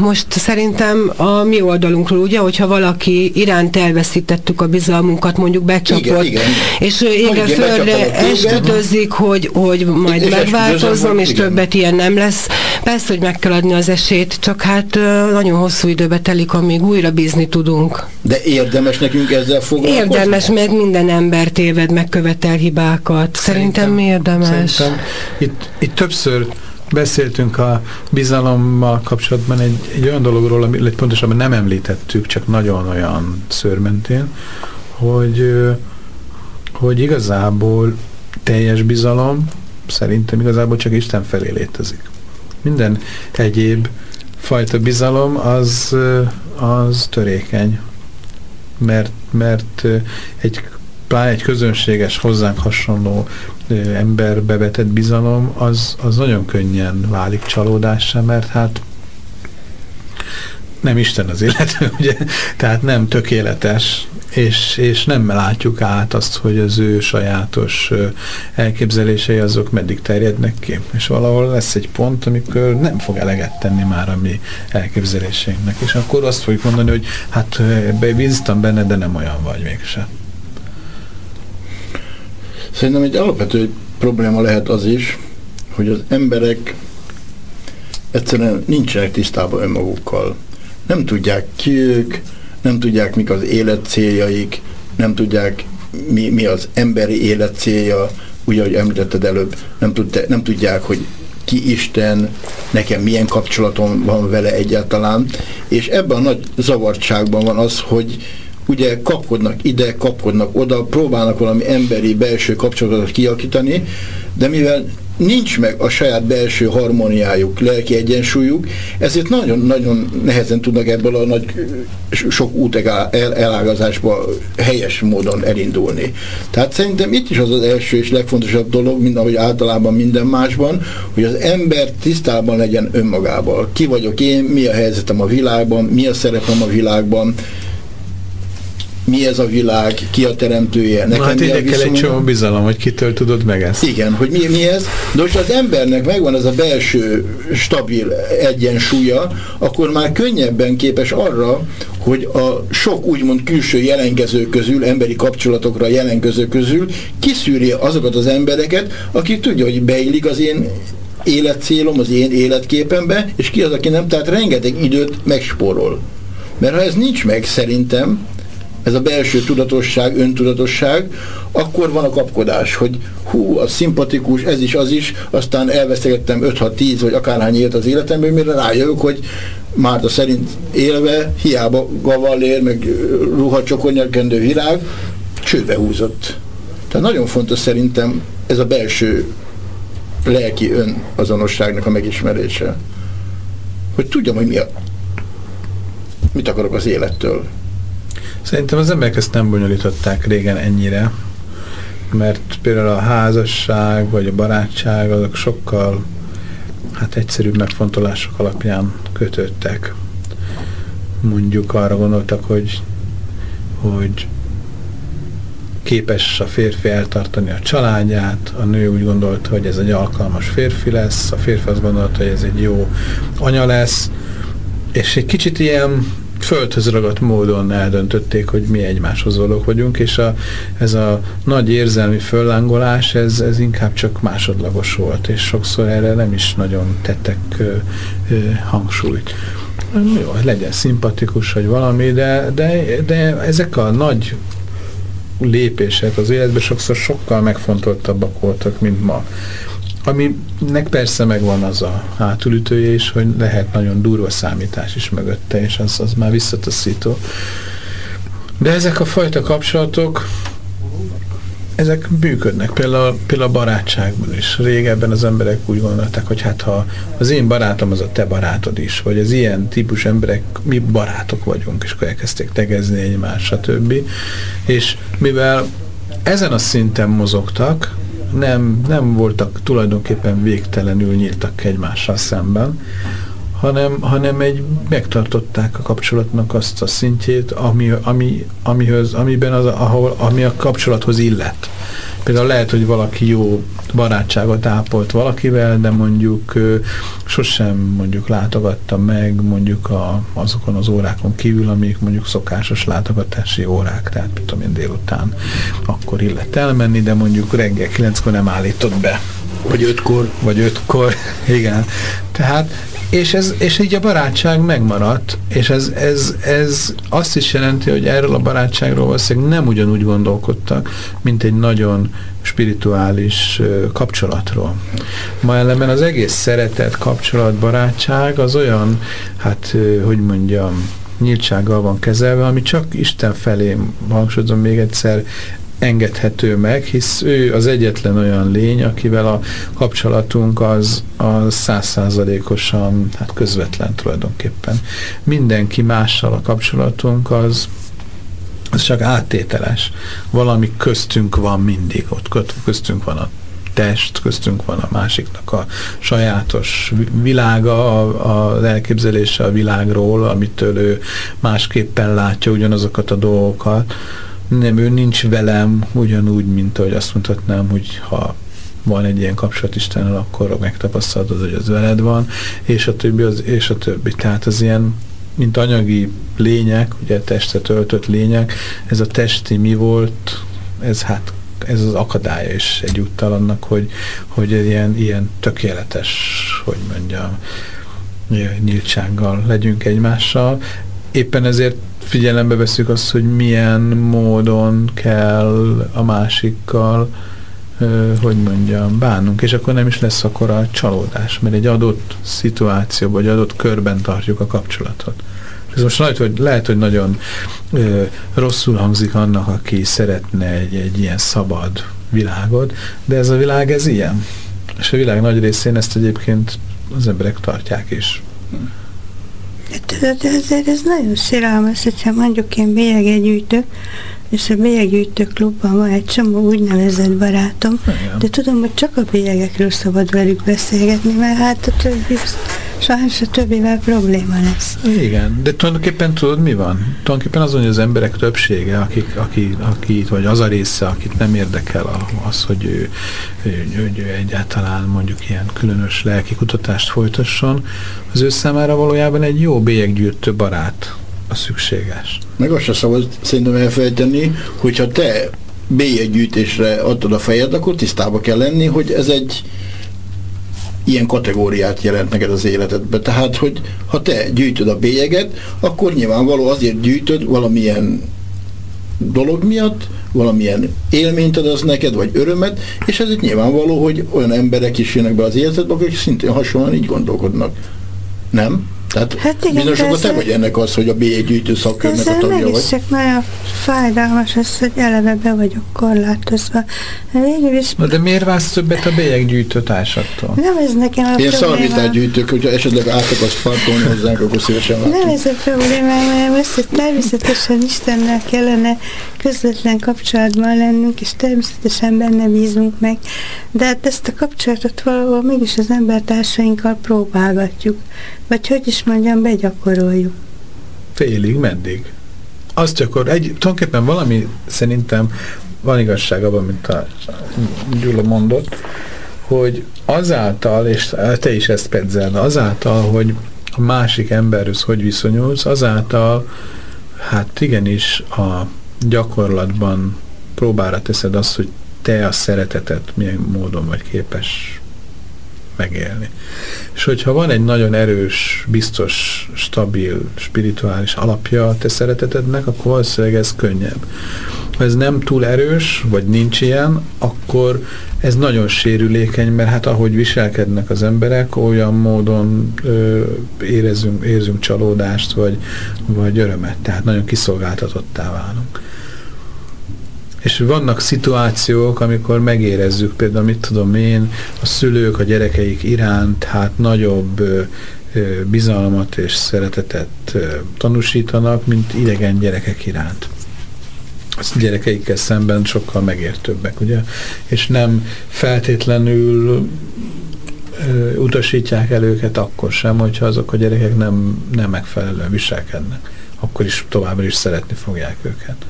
Most szerintem a mi oldalunkról, ugye, hogyha valaki iránt elveszítettük a bizalmunkat, mondjuk becsapott, igen, igen. és égre földre esküdözik, hogy, hogy majd és megváltozom, és igen. többet ilyen nem lesz. Persze, hogy meg kell adni az esélyt, csak hát nagyon hosszú időbe telik, amíg újra bízni tudunk. De érdemes nekünk ezzel foglalkozni? Érdemes, mert minden ember téved, megkövetel hibákat. Szerintem, szerintem érdemes. Szerintem itt, itt többször beszéltünk a bizalommal kapcsolatban egy, egy olyan dologról, amit pontosabban nem említettük, csak nagyon olyan szörmentén, hogy, hogy igazából teljes bizalom szerintem igazából csak Isten felé létezik. Minden egyéb fajta bizalom az, az törékeny, mert, mert egy pláne egy közönséges, hozzánk hasonló emberbe vetett bizalom, az, az nagyon könnyen válik csalódássá, mert hát nem Isten az illető, (laughs) ugye? Tehát nem tökéletes, és, és nem látjuk át azt, hogy az ő sajátos elképzelései azok meddig terjednek ki. És valahol lesz egy pont, amikor nem fog eleget tenni már a mi elképzeléseinknek. És akkor azt fogjuk mondani, hogy hát bíztam benne, de nem olyan vagy mégsem. Szerintem egy alapvető probléma lehet az is, hogy az emberek egyszerűen nincsenek tisztában önmagukkal. Nem tudják ki ők, nem tudják mik az élet céljaik, nem tudják mi, mi az emberi élet célja, úgy, ahogy említetted előbb, nem, tud, nem tudják, hogy ki Isten, nekem milyen kapcsolatom van vele egyáltalán, és ebben a nagy zavartságban van az, hogy ugye kapkodnak ide, kapkodnak oda, próbálnak valami emberi belső kapcsolatot kialakítani, de mivel nincs meg a saját belső harmóniájuk, lelki egyensúlyuk, ezért nagyon-nagyon nehezen tudnak ebből a nagy sok út el, elágazásba helyes módon elindulni. Tehát szerintem itt is az az első és legfontosabb dolog, mint ahogy általában minden másban, hogy az ember tisztában legyen önmagával. Ki vagyok én, mi a helyzetem a világban, mi a szerepem a világban, mi ez a világ, ki a teremtője, nekem hát ide kell egy csomó bizalom, hogy kitől tudod meg ezt. Igen, hogy mi, mi ez, de most az embernek megvan ez a belső stabil egyensúlya, akkor már könnyebben képes arra, hogy a sok úgymond külső jelentkező közül, emberi kapcsolatokra jelentkező közül kiszűri azokat az embereket, akik tudja, hogy beillik az én életcélom, az én életképembe, és ki az, aki nem, tehát rengeteg időt megspórol. Mert ha ez nincs meg szerintem, ez a belső tudatosság, öntudatosság, akkor van a kapkodás, hogy hú, az szimpatikus, ez is, az is, aztán elvesztegettem 5-6-10 vagy akárhány élet az életemben, mire rájövök, hogy Márta szerint élve, hiába gavallér, meg ruhacsokonyakkendő virág, csőbe húzott. Tehát nagyon fontos szerintem ez a belső lelki önazonosságnak a megismerése. Hogy tudjam, hogy mi a, mit akarok az élettől. Szerintem az emberek ezt nem bonyolították régen ennyire, mert például a házasság vagy a barátság azok sokkal hát egyszerűbb megfontolások alapján kötöttek. Mondjuk arra gondoltak, hogy, hogy képes a férfi eltartani a családját, a nő úgy gondolta, hogy ez egy alkalmas férfi lesz, a férfi azt gondolta, hogy ez egy jó anya lesz, és egy kicsit ilyen földhöz ragadt módon eldöntötték, hogy mi egymáshoz valók vagyunk, és a, ez a nagy érzelmi föllángolás, ez, ez inkább csak másodlagos volt, és sokszor erre nem is nagyon tettek ö, ö, hangsúlyt. Jó, legyen szimpatikus, vagy valami, de, de, de ezek a nagy lépések az életben sokszor sokkal megfontoltabbak voltak, mint ma. Aminek persze megvan az a hátulütője is, hogy lehet nagyon durva számítás is mögötte, és az, az már visszataszító. De ezek a fajta kapcsolatok, ezek működnek. Például, például a barátságban is. Régebben az emberek úgy gondolták, hogy hát ha az én barátom az a te barátod is, vagy az ilyen típus emberek, mi barátok vagyunk, és akkor elkezdték tegezni egymást, stb. És mivel ezen a szinten mozogtak, nem, nem voltak tulajdonképpen végtelenül nyíltak egymással szemben, hanem, hanem egy, megtartották a kapcsolatnak azt a szintjét, ami, ami, amihöz, amiben az, ahol, ami a kapcsolathoz illet. Például lehet, hogy valaki jó barátságot ápolt valakivel, de mondjuk sosem mondjuk látogatta meg mondjuk a, azokon az órákon kívül, amik mondjuk szokásos látogatási órák, tehát tudom én délután akkor illet elmenni, de mondjuk reggel kilenckor nem állított be. Vagy ötkor. Vagy ötkor, (laughs) igen. Tehát és, ez, és így a barátság megmaradt, és ez, ez, ez azt is jelenti, hogy erről a barátságról valószínűleg nem ugyanúgy gondolkodtak, mint egy nagyon spirituális kapcsolatról. Ma ellenben az egész szeretet, kapcsolat, barátság az olyan, hát hogy mondjam, nyíltsággal van kezelve, ami csak Isten felé, hangsúlyozom még egyszer, engedhető meg, hisz ő az egyetlen olyan lény, akivel a kapcsolatunk az százszázalékosan hát közvetlen tulajdonképpen. Mindenki mással a kapcsolatunk az az csak áttételes. Valami köztünk van mindig, ott köztünk van a test, köztünk van a másiknak a sajátos világa, az elképzelése a világról, amitől ő másképpen látja ugyanazokat a dolgokat, nem, ő nincs velem ugyanúgy, mint ahogy azt mondhatnám, hogy ha van egy ilyen kapcsolat Istennel, akkor megtapasztalod, hogy az veled van, és a többi, az, és a többi. Tehát az ilyen, mint anyagi lények, ugye testet öltött lények, ez a testi mi volt, ez hát ez az akadálya is egyúttal annak, hogy, hogy ilyen, ilyen tökéletes, hogy mondjam, nyíltsággal legyünk egymással. Éppen ezért figyelembe veszük azt, hogy milyen módon kell a másikkal, hogy mondjam, bánunk, és akkor nem is lesz akkor a csalódás, mert egy adott szituációban, vagy adott körben tartjuk a kapcsolatot. Ez most lehet, hogy, lehet, hogy nagyon ö, rosszul hangzik annak, aki szeretne egy, egy ilyen szabad világot, de ez a világ, ez ilyen. És a világ nagy részén ezt egyébként az emberek tartják is. Tudod, ezért ez nagyon sziralmas, hogyha mondjuk én bélyegegyűjtök, és a bélyeggyűjtő klubban van egy csomó úgynevezett barátom, Igen. de tudom, hogy csak a bélyegekről szabad velük beszélgetni, mert hát a többi, sajnos a többivel probléma lesz. Igen, de tulajdonképpen tudod, mi van? Tulajdonképpen azon, hogy az emberek többsége, akik, aki, aki, vagy az a része, akit nem érdekel az, hogy ő, ő, ő, ő egyáltalán mondjuk ilyen különös lelki kutatást folytasson, az ő számára valójában egy jó bélyeggyűjtő barát a szükséges. Meg azt sem szabad szerintem elfelejteni, hogyha te bélyeggyűjtésre adod a fejed, akkor tisztába kell lenni, hogy ez egy ilyen kategóriát jelent neked az életedbe. Tehát, hogy ha te gyűjtöd a bélyeget, akkor nyilvánvaló azért gyűjtöd valamilyen dolog miatt, valamilyen élményt ad az neked, vagy örömet, és ez itt nyilvánvaló, hogy olyan emberek is jönnek be az életedbe, akik szintén hasonlóan így gondolkodnak. Nem? Tehát hát igen, bizonyos akkor te vagy ennek az, hogy a bélyegyűjtő szakkörnek a tagja vagy. csak nagyon fájdalmas az, hogy eleve be vagyok korlátozva. Végül is... Na de miért válsz többet a bélyeggyűjtő társaktól? Nem ez nekem a Én szalvitát gyűjtök, hogyha esetleg át akarsz parkolni hozzánk, akkor szívesen látom. Nem ez a probléma, hanem az, hogy természetesen Istennel kellene közvetlen kapcsolatban lennünk, és természetesen benne bízunk meg, de hát ezt a kapcsolatot valahol mégis az embertársainkkal próbálgatjuk. Vagy hogy is mondjam, begyakoroljuk. Félig, meddig? Azt gyakor, egy, tulajdonképpen valami szerintem van igazság abban, mint a Gyula mondott, hogy azáltal, és te is ezt pedzel, azáltal, hogy a másik emberhöz hogy viszonyulsz, azáltal, hát igenis a gyakorlatban próbára teszed azt, hogy te a szeretetet milyen módon vagy képes megélni. És hogyha van egy nagyon erős, biztos, stabil, spirituális alapja a te szeretetednek, akkor valószínűleg ez könnyebb. Ha ez nem túl erős, vagy nincs ilyen, akkor ez nagyon sérülékeny, mert hát ahogy viselkednek az emberek, olyan módon ö, érezünk, érzünk csalódást, vagy, vagy örömet. Tehát nagyon kiszolgáltatottá válunk. És vannak szituációk, amikor megérezzük, például mit tudom én, a szülők a gyerekeik iránt hát nagyobb ö, ö, bizalmat és szeretetet ö, tanúsítanak, mint idegen gyerekek iránt az gyerekeikkel szemben sokkal megértőbbek, ugye? És nem feltétlenül utasítják el őket akkor sem, hogyha azok a gyerekek nem, nem megfelelően viselkednek. Akkor is továbbra is szeretni fogják őket.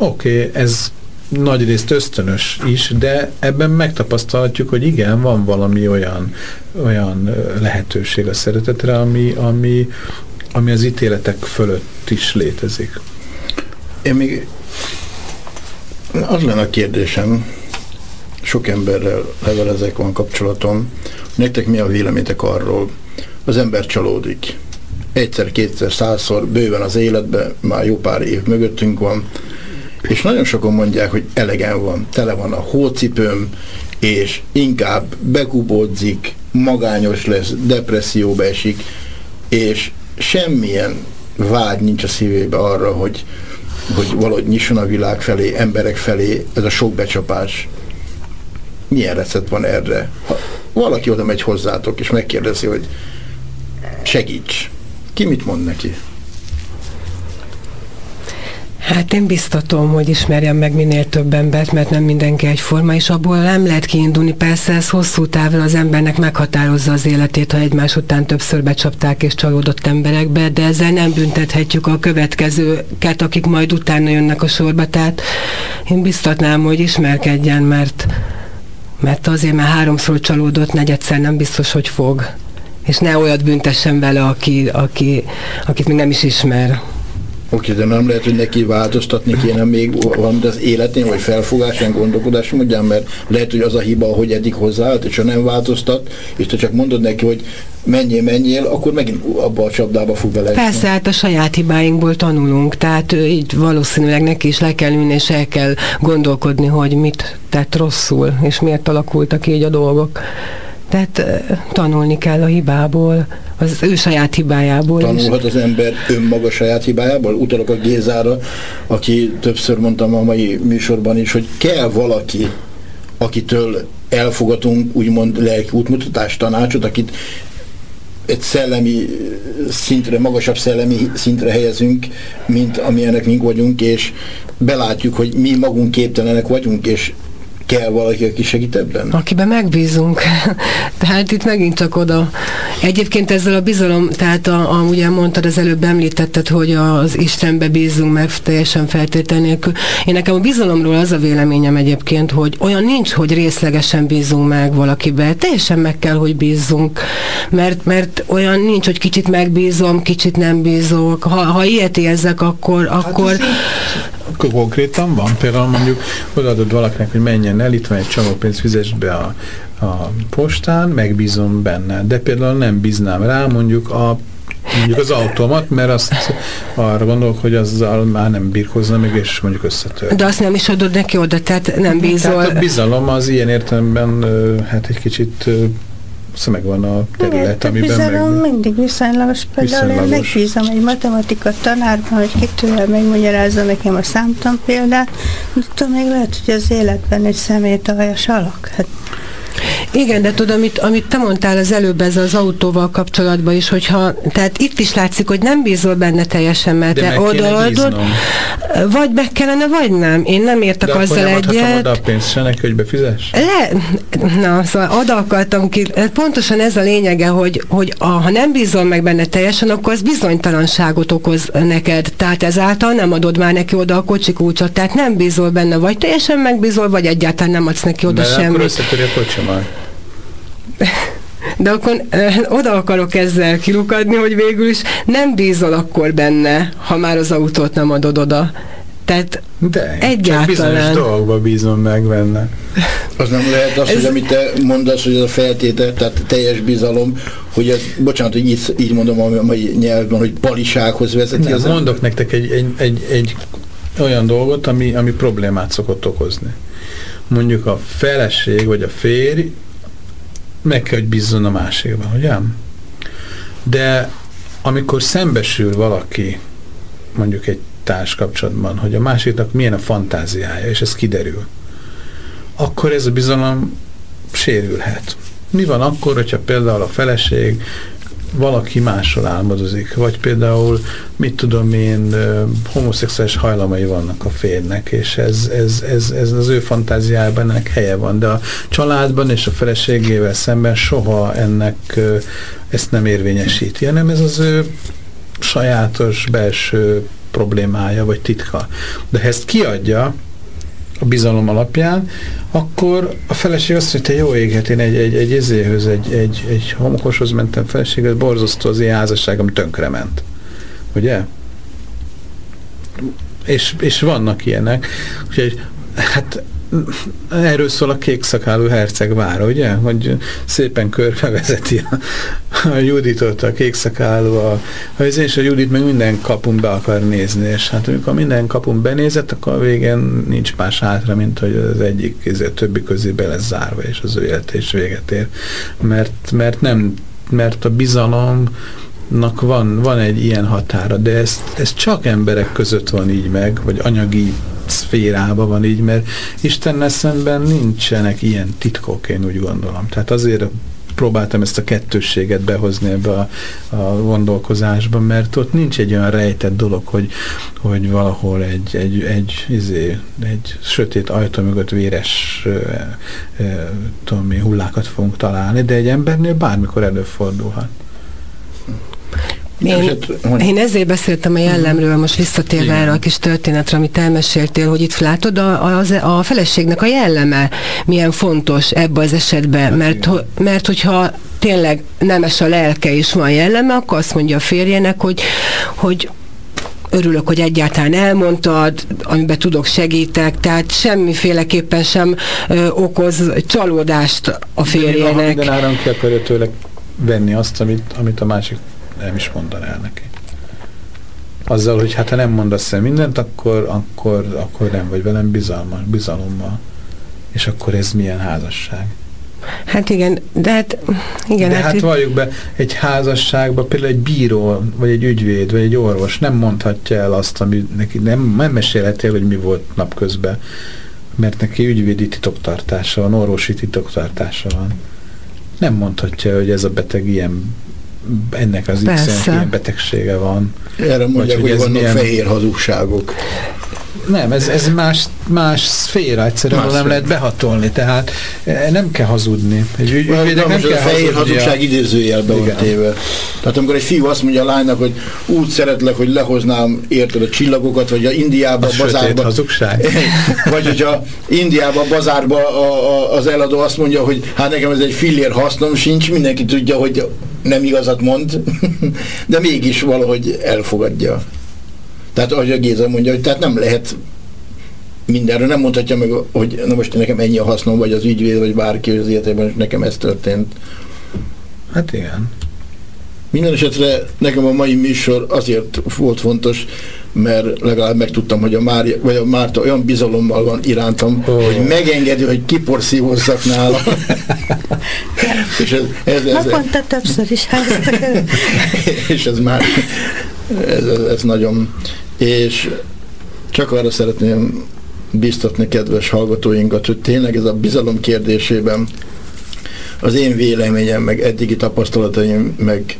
Oké, okay, ez nagy részt ösztönös is, de ebben megtapasztalhatjuk, hogy igen, van valami olyan, olyan lehetőség a szeretetre, ami, ami, ami az ítéletek fölött is létezik. Én még az lenne a kérdésem, sok emberrel levelezek, van kapcsolatom, nektek mi a vélemények arról, az ember csalódik. Egyszer, kétszer, százszor, bőven az életben, már jó pár év mögöttünk van, és nagyon sokan mondják, hogy elegen van, tele van a hócipőm, és inkább bekubódzik, magányos lesz, depresszióba esik, és semmilyen vágy nincs a szívébe arra, hogy, hogy valahogy nyisson a világ felé, emberek felé ez a sok becsapás. Milyen recept van erre? Ha valaki oda megy hozzátok, és megkérdezi, hogy segíts, ki mit mond neki? Hát én biztatom, hogy ismerjem meg minél több embert, mert nem mindenki egyforma, és abból nem lehet kiindulni. Persze ez hosszú távon az embernek meghatározza az életét, ha egymás után többször becsapták és csalódott emberekbe, de ezzel nem büntethetjük a következőket, akik majd utána jönnek a sorba. Tehát én biztatnám, hogy ismerkedjen, mert, mert azért, mert háromszor csalódott, negyedszer nem biztos, hogy fog. És ne olyat büntessen vele, aki, aki, akit még nem is ismer. Oké, de nem lehet, hogy neki változtatni kéne még valamit az életén, vagy felfogásán, gondolkodás módján, mert lehet, hogy az a hiba, hogy eddig hozzáállt, és ha nem változtat, és te csak mondod neki, hogy menjél, menjél, akkor megint abba a csapdába fog bele. Persze, hát a saját hibáinkból tanulunk, tehát így valószínűleg neki is le kell ülni, és el kell gondolkodni, hogy mit tett rosszul, és miért alakultak így a dolgok. Tehát tanulni kell a hibából, az ő saját hibájából Tanulhat is. az ember önmaga saját hibájából? Utalok a Gézára, aki többször mondtam a mai műsorban is, hogy kell valaki, akitől elfogatunk úgymond lelki útmutatás tanácsot, akit egy szellemi szintre, magasabb szellemi szintre helyezünk, mint amilyenek mink vagyunk, és belátjuk, hogy mi magunk képtelenek vagyunk, és kell valaki, aki segít ebben? Akiben megbízunk. (laughs) tehát itt megint csak oda. Egyébként ezzel a bizalom, tehát a, a, ugye mondtad, az előbb említetted, hogy az Istenbe bízunk meg teljesen feltétel nélkül. Én nekem a bizalomról az a véleményem egyébként, hogy olyan nincs, hogy részlegesen bízunk meg valakibe. Teljesen meg kell, hogy bízzunk. Mert, mert olyan nincs, hogy kicsit megbízom, kicsit nem bízok. Ha, ha ilyet érzek, akkor, hát akkor konkrétan van? Például mondjuk odaadod valakinek, hogy menjen el, itt van egy csomó pénz, fizes be a, a postán, megbízom benne. De például nem bíznám rá mondjuk a mondjuk az automat, mert azt arra gondolok, hogy azzal már nem birkozna még, és mondjuk összetör. De azt nem is adod neki oda, tehát nem bízol. Tehát a bizalom az ilyen értelemben hát egy kicsit szóval megvan a terület, Igen, amiben bizalom meg... mindig viszonylagos. Például én megbízom egy matematika tanárban, hogy ki tudja megmagyarázza nekem a számtan példát, de még lehet, hogy az életben egy szemét alak. Hát igen, de tudod, amit, amit te mondtál az előbb ez az autóval kapcsolatban is, hogyha, tehát itt is látszik, hogy nem bízol benne teljesen, mert de te odaadod, vagy meg kellene, vagy nem. Én nem értek de azzal egyet. De oda a pénzt se neki, hogy befizes? Le, na, szóval oda akartam ki, pontosan ez a lényege, hogy, hogy a, ha nem bízol meg benne teljesen, akkor az bizonytalanságot okoz neked. Tehát ezáltal nem adod már neki oda a kocsi kulcsot. Tehát nem bízol benne, vagy teljesen megbízol, vagy egyáltalán nem adsz neki oda de semmit. akkor összetöri a kocsi már. De akkor oda akarok ezzel kilukadni, hogy végül is nem bízol akkor benne, ha már az autót nem adod oda. Tehát De, egyáltalán... csak bizonyos dolgokba bízom meg benne. Az nem lehet az, Ez... hogy amit te mondasz, hogy ez a feltétel, tehát teljes bizalom, hogy ez, bocsánat, hogy így, így mondom a mai nyelvben, hogy balisághoz vezeti nem, az mondok ember. nektek egy, egy, egy, egy olyan dolgot, ami, ami problémát szokott okozni. Mondjuk a feleség vagy a férj meg kell, hogy bízzon a másikban, ugye? De amikor szembesül valaki, mondjuk egy társkapcsolatban, hogy a másiknak milyen a fantáziája, és ez kiderül, akkor ez a bizalom sérülhet. Mi van akkor, hogyha például a feleség valaki mással álmodozik, vagy például, mit tudom én, homoszexuális hajlamai vannak a férnek, és ez, ez, ez, ez az ő fantáziájában ennek helye van, de a családban és a feleségével szemben soha ennek ezt nem érvényesíti, hanem ez az ő sajátos belső problémája, vagy titka. De ha ezt kiadja, a bizalom alapján, akkor a feleség azt mondja, hogy jó éget, én egy, egy, egy ezéhöz, egy, egy, egy homokoshoz mentem feleséget, borzasztó az én házasságom tönkrement. Ugye? És, és vannak ilyenek. Úgyhogy hát erről szól a kék herceg vára, ugye? Hogy szépen körbevezeti a, a Juditot, a kék a, a, és a Judit meg minden kapun be akar nézni, és hát amikor minden kapun benézett, akkor a végén nincs más hátra, mint hogy az egyik a izé, többi közé be lesz zárva, és az ő élete is véget ér. Mert, mert nem, mert a bizalom van, van egy ilyen határa, de ez, ez csak emberek között van így meg, vagy anyagi szférában van így, mert Istennel szemben nincsenek ilyen titkok, én úgy gondolom. Tehát azért próbáltam ezt a kettősséget behozni ebbe a, a gondolkozásba, mert ott nincs egy olyan rejtett dolog, hogy, hogy valahol egy, egy, egy, izé, egy sötét ajtó mögött véres e, e, tudom, hullákat fogunk találni, de egy embernél bármikor előfordulhat. Én, én ezért beszéltem a jellemről, most visszatérve erre a kis történetre, amit elmeséltél, hogy itt látod, a, a, a feleségnek a jelleme milyen fontos ebbe az esetben, hát mert, mert hogyha tényleg nemes a lelke és van jelleme, akkor azt mondja a férjének, hogy, hogy örülök, hogy egyáltalán elmondtad, amiben tudok segítek, tehát semmiféleképpen sem ö, okoz csalódást a férjének. De minden áron ki akarja tőle venni azt, amit, amit a másik nem is mondaná el neki. Azzal, hogy hát ha nem mondasz el mindent, akkor, akkor, akkor nem vagy velem bizalma, bizalommal. És akkor ez milyen házasság? Hát igen, de hát... Igen, de hát, hát valljuk be, egy házasságban például egy bíró, vagy egy ügyvéd, vagy egy orvos nem mondhatja el azt, ami neki nem, nem mesélhetél, hogy mi volt napközben, mert neki ügyvédi titoktartása van, orvosi titoktartása van. Nem mondhatja, hogy ez a beteg ilyen ennek az x ilyen betegsége van. Erre mondják, hogy, hogy vannak milyen... fehér hazugságok. Nem, ez, ez más, más szféra, egyszerűen más nem szféra. lehet behatolni, tehát eh, nem kell hazudni. Egy ügy, nem, kell fehér hazugság idézőjelbe van téve. Tehát amikor egy fiú azt mondja a lánynak, hogy úgy szeretlek, hogy lehoznám érted a csillagokat, vagy a Indiába, a bazárba. hazugság. (laughs) vagy hogyha Indiába, bazárba a, a, az eladó azt mondja, hogy hát nekem ez egy fillér hasznom sincs, mindenki tudja, hogy nem igazat mond, (laughs) de mégis valahogy elfogadja. Tehát ahogy a Géza mondja, hogy tehát nem lehet mindenre, nem mondhatja meg, hogy na most nekem ennyi a hasznom, vagy az ügyvéd, vagy bárki az életében, és nekem ez történt. Hát igen. Minden esetre nekem a mai műsor azért volt fontos, mert legalább megtudtam, hogy a, Mária, vagy a Márta olyan bizalommal van irántam, oh. hogy megengedi, hogy kiporszívozzak nála. (laughs) és ez, ez, ez, Naponta többször is (laughs) És ez már ez, ez, ez nagyon és csak arra szeretném biztatni kedves hallgatóinkat, hogy tényleg ez a bizalom kérdésében az én véleményem, meg eddigi tapasztalataim, meg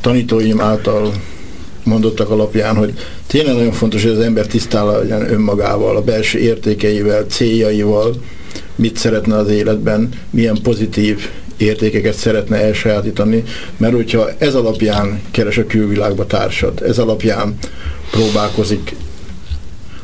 tanítóim által mondottak alapján, hogy tényleg nagyon fontos, hogy az ember tisztál legyen önmagával, a belső értékeivel, céljaival, mit szeretne az életben, milyen pozitív értékeket szeretne elsajátítani, mert hogyha ez alapján keres a külvilágba társad, ez alapján próbálkozik,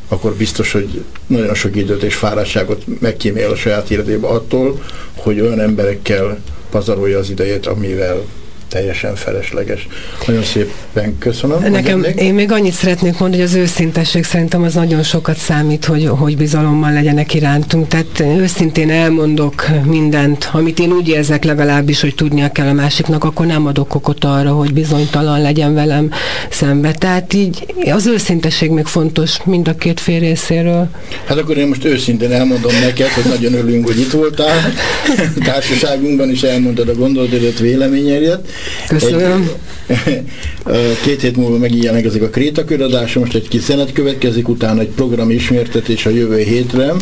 akkor biztos, hogy nagyon sok időt és fáradtságot megkímél a saját életébe attól, hogy olyan emberekkel pazarolja az idejét, amivel teljesen felesleges. Nagyon szépen köszönöm. Nekem, még? én még annyit szeretnék mondani, hogy az őszintesség szerintem az nagyon sokat számít, hogy, hogy bizalommal legyenek irántunk. Tehát őszintén elmondok mindent, amit én úgy érzek legalábbis, hogy tudnia kell a másiknak, akkor nem adok okot arra, hogy bizonytalan legyen velem szembe. Tehát így az őszintesség még fontos mind a két fél részéről. Hát akkor én most őszintén elmondom neked, hogy nagyon örülünk, hogy itt voltál. (laughs) Társaságunkban is elmondtad a gondolatodat, véleményedet. Köszönöm. Egy, (laughs) két hét múlva megijelenek ezek a krétaköradaások, most egy kis szenet következik, utána egy program ismertetés a jövő hétre,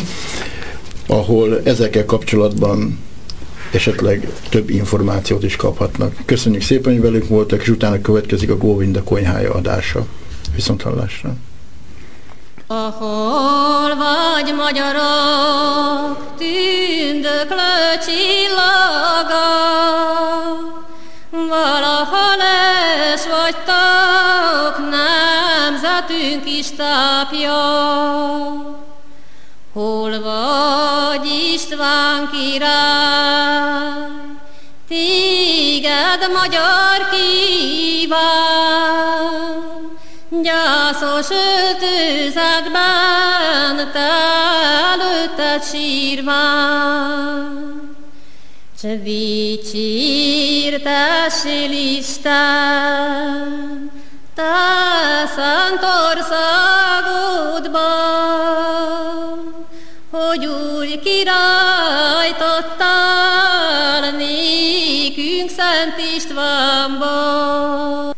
ahol ezekkel kapcsolatban esetleg több információt is kaphatnak. Köszönjük szépen, hogy velünk voltak, és utána következik a Góvinda konyhája adása. Viszont hallásra! Ahol vagy magyarok, tündöklő csillaga, valaha lesz vagytok nemzetünk is tápja. Hol vagy István király, téged magyar kíván, Gyászos öltőzetben te előtted sírván, S dicsírtessél Isten, te szent országodban, hogy úgy kirajtottál nékünk Szent Istvánban.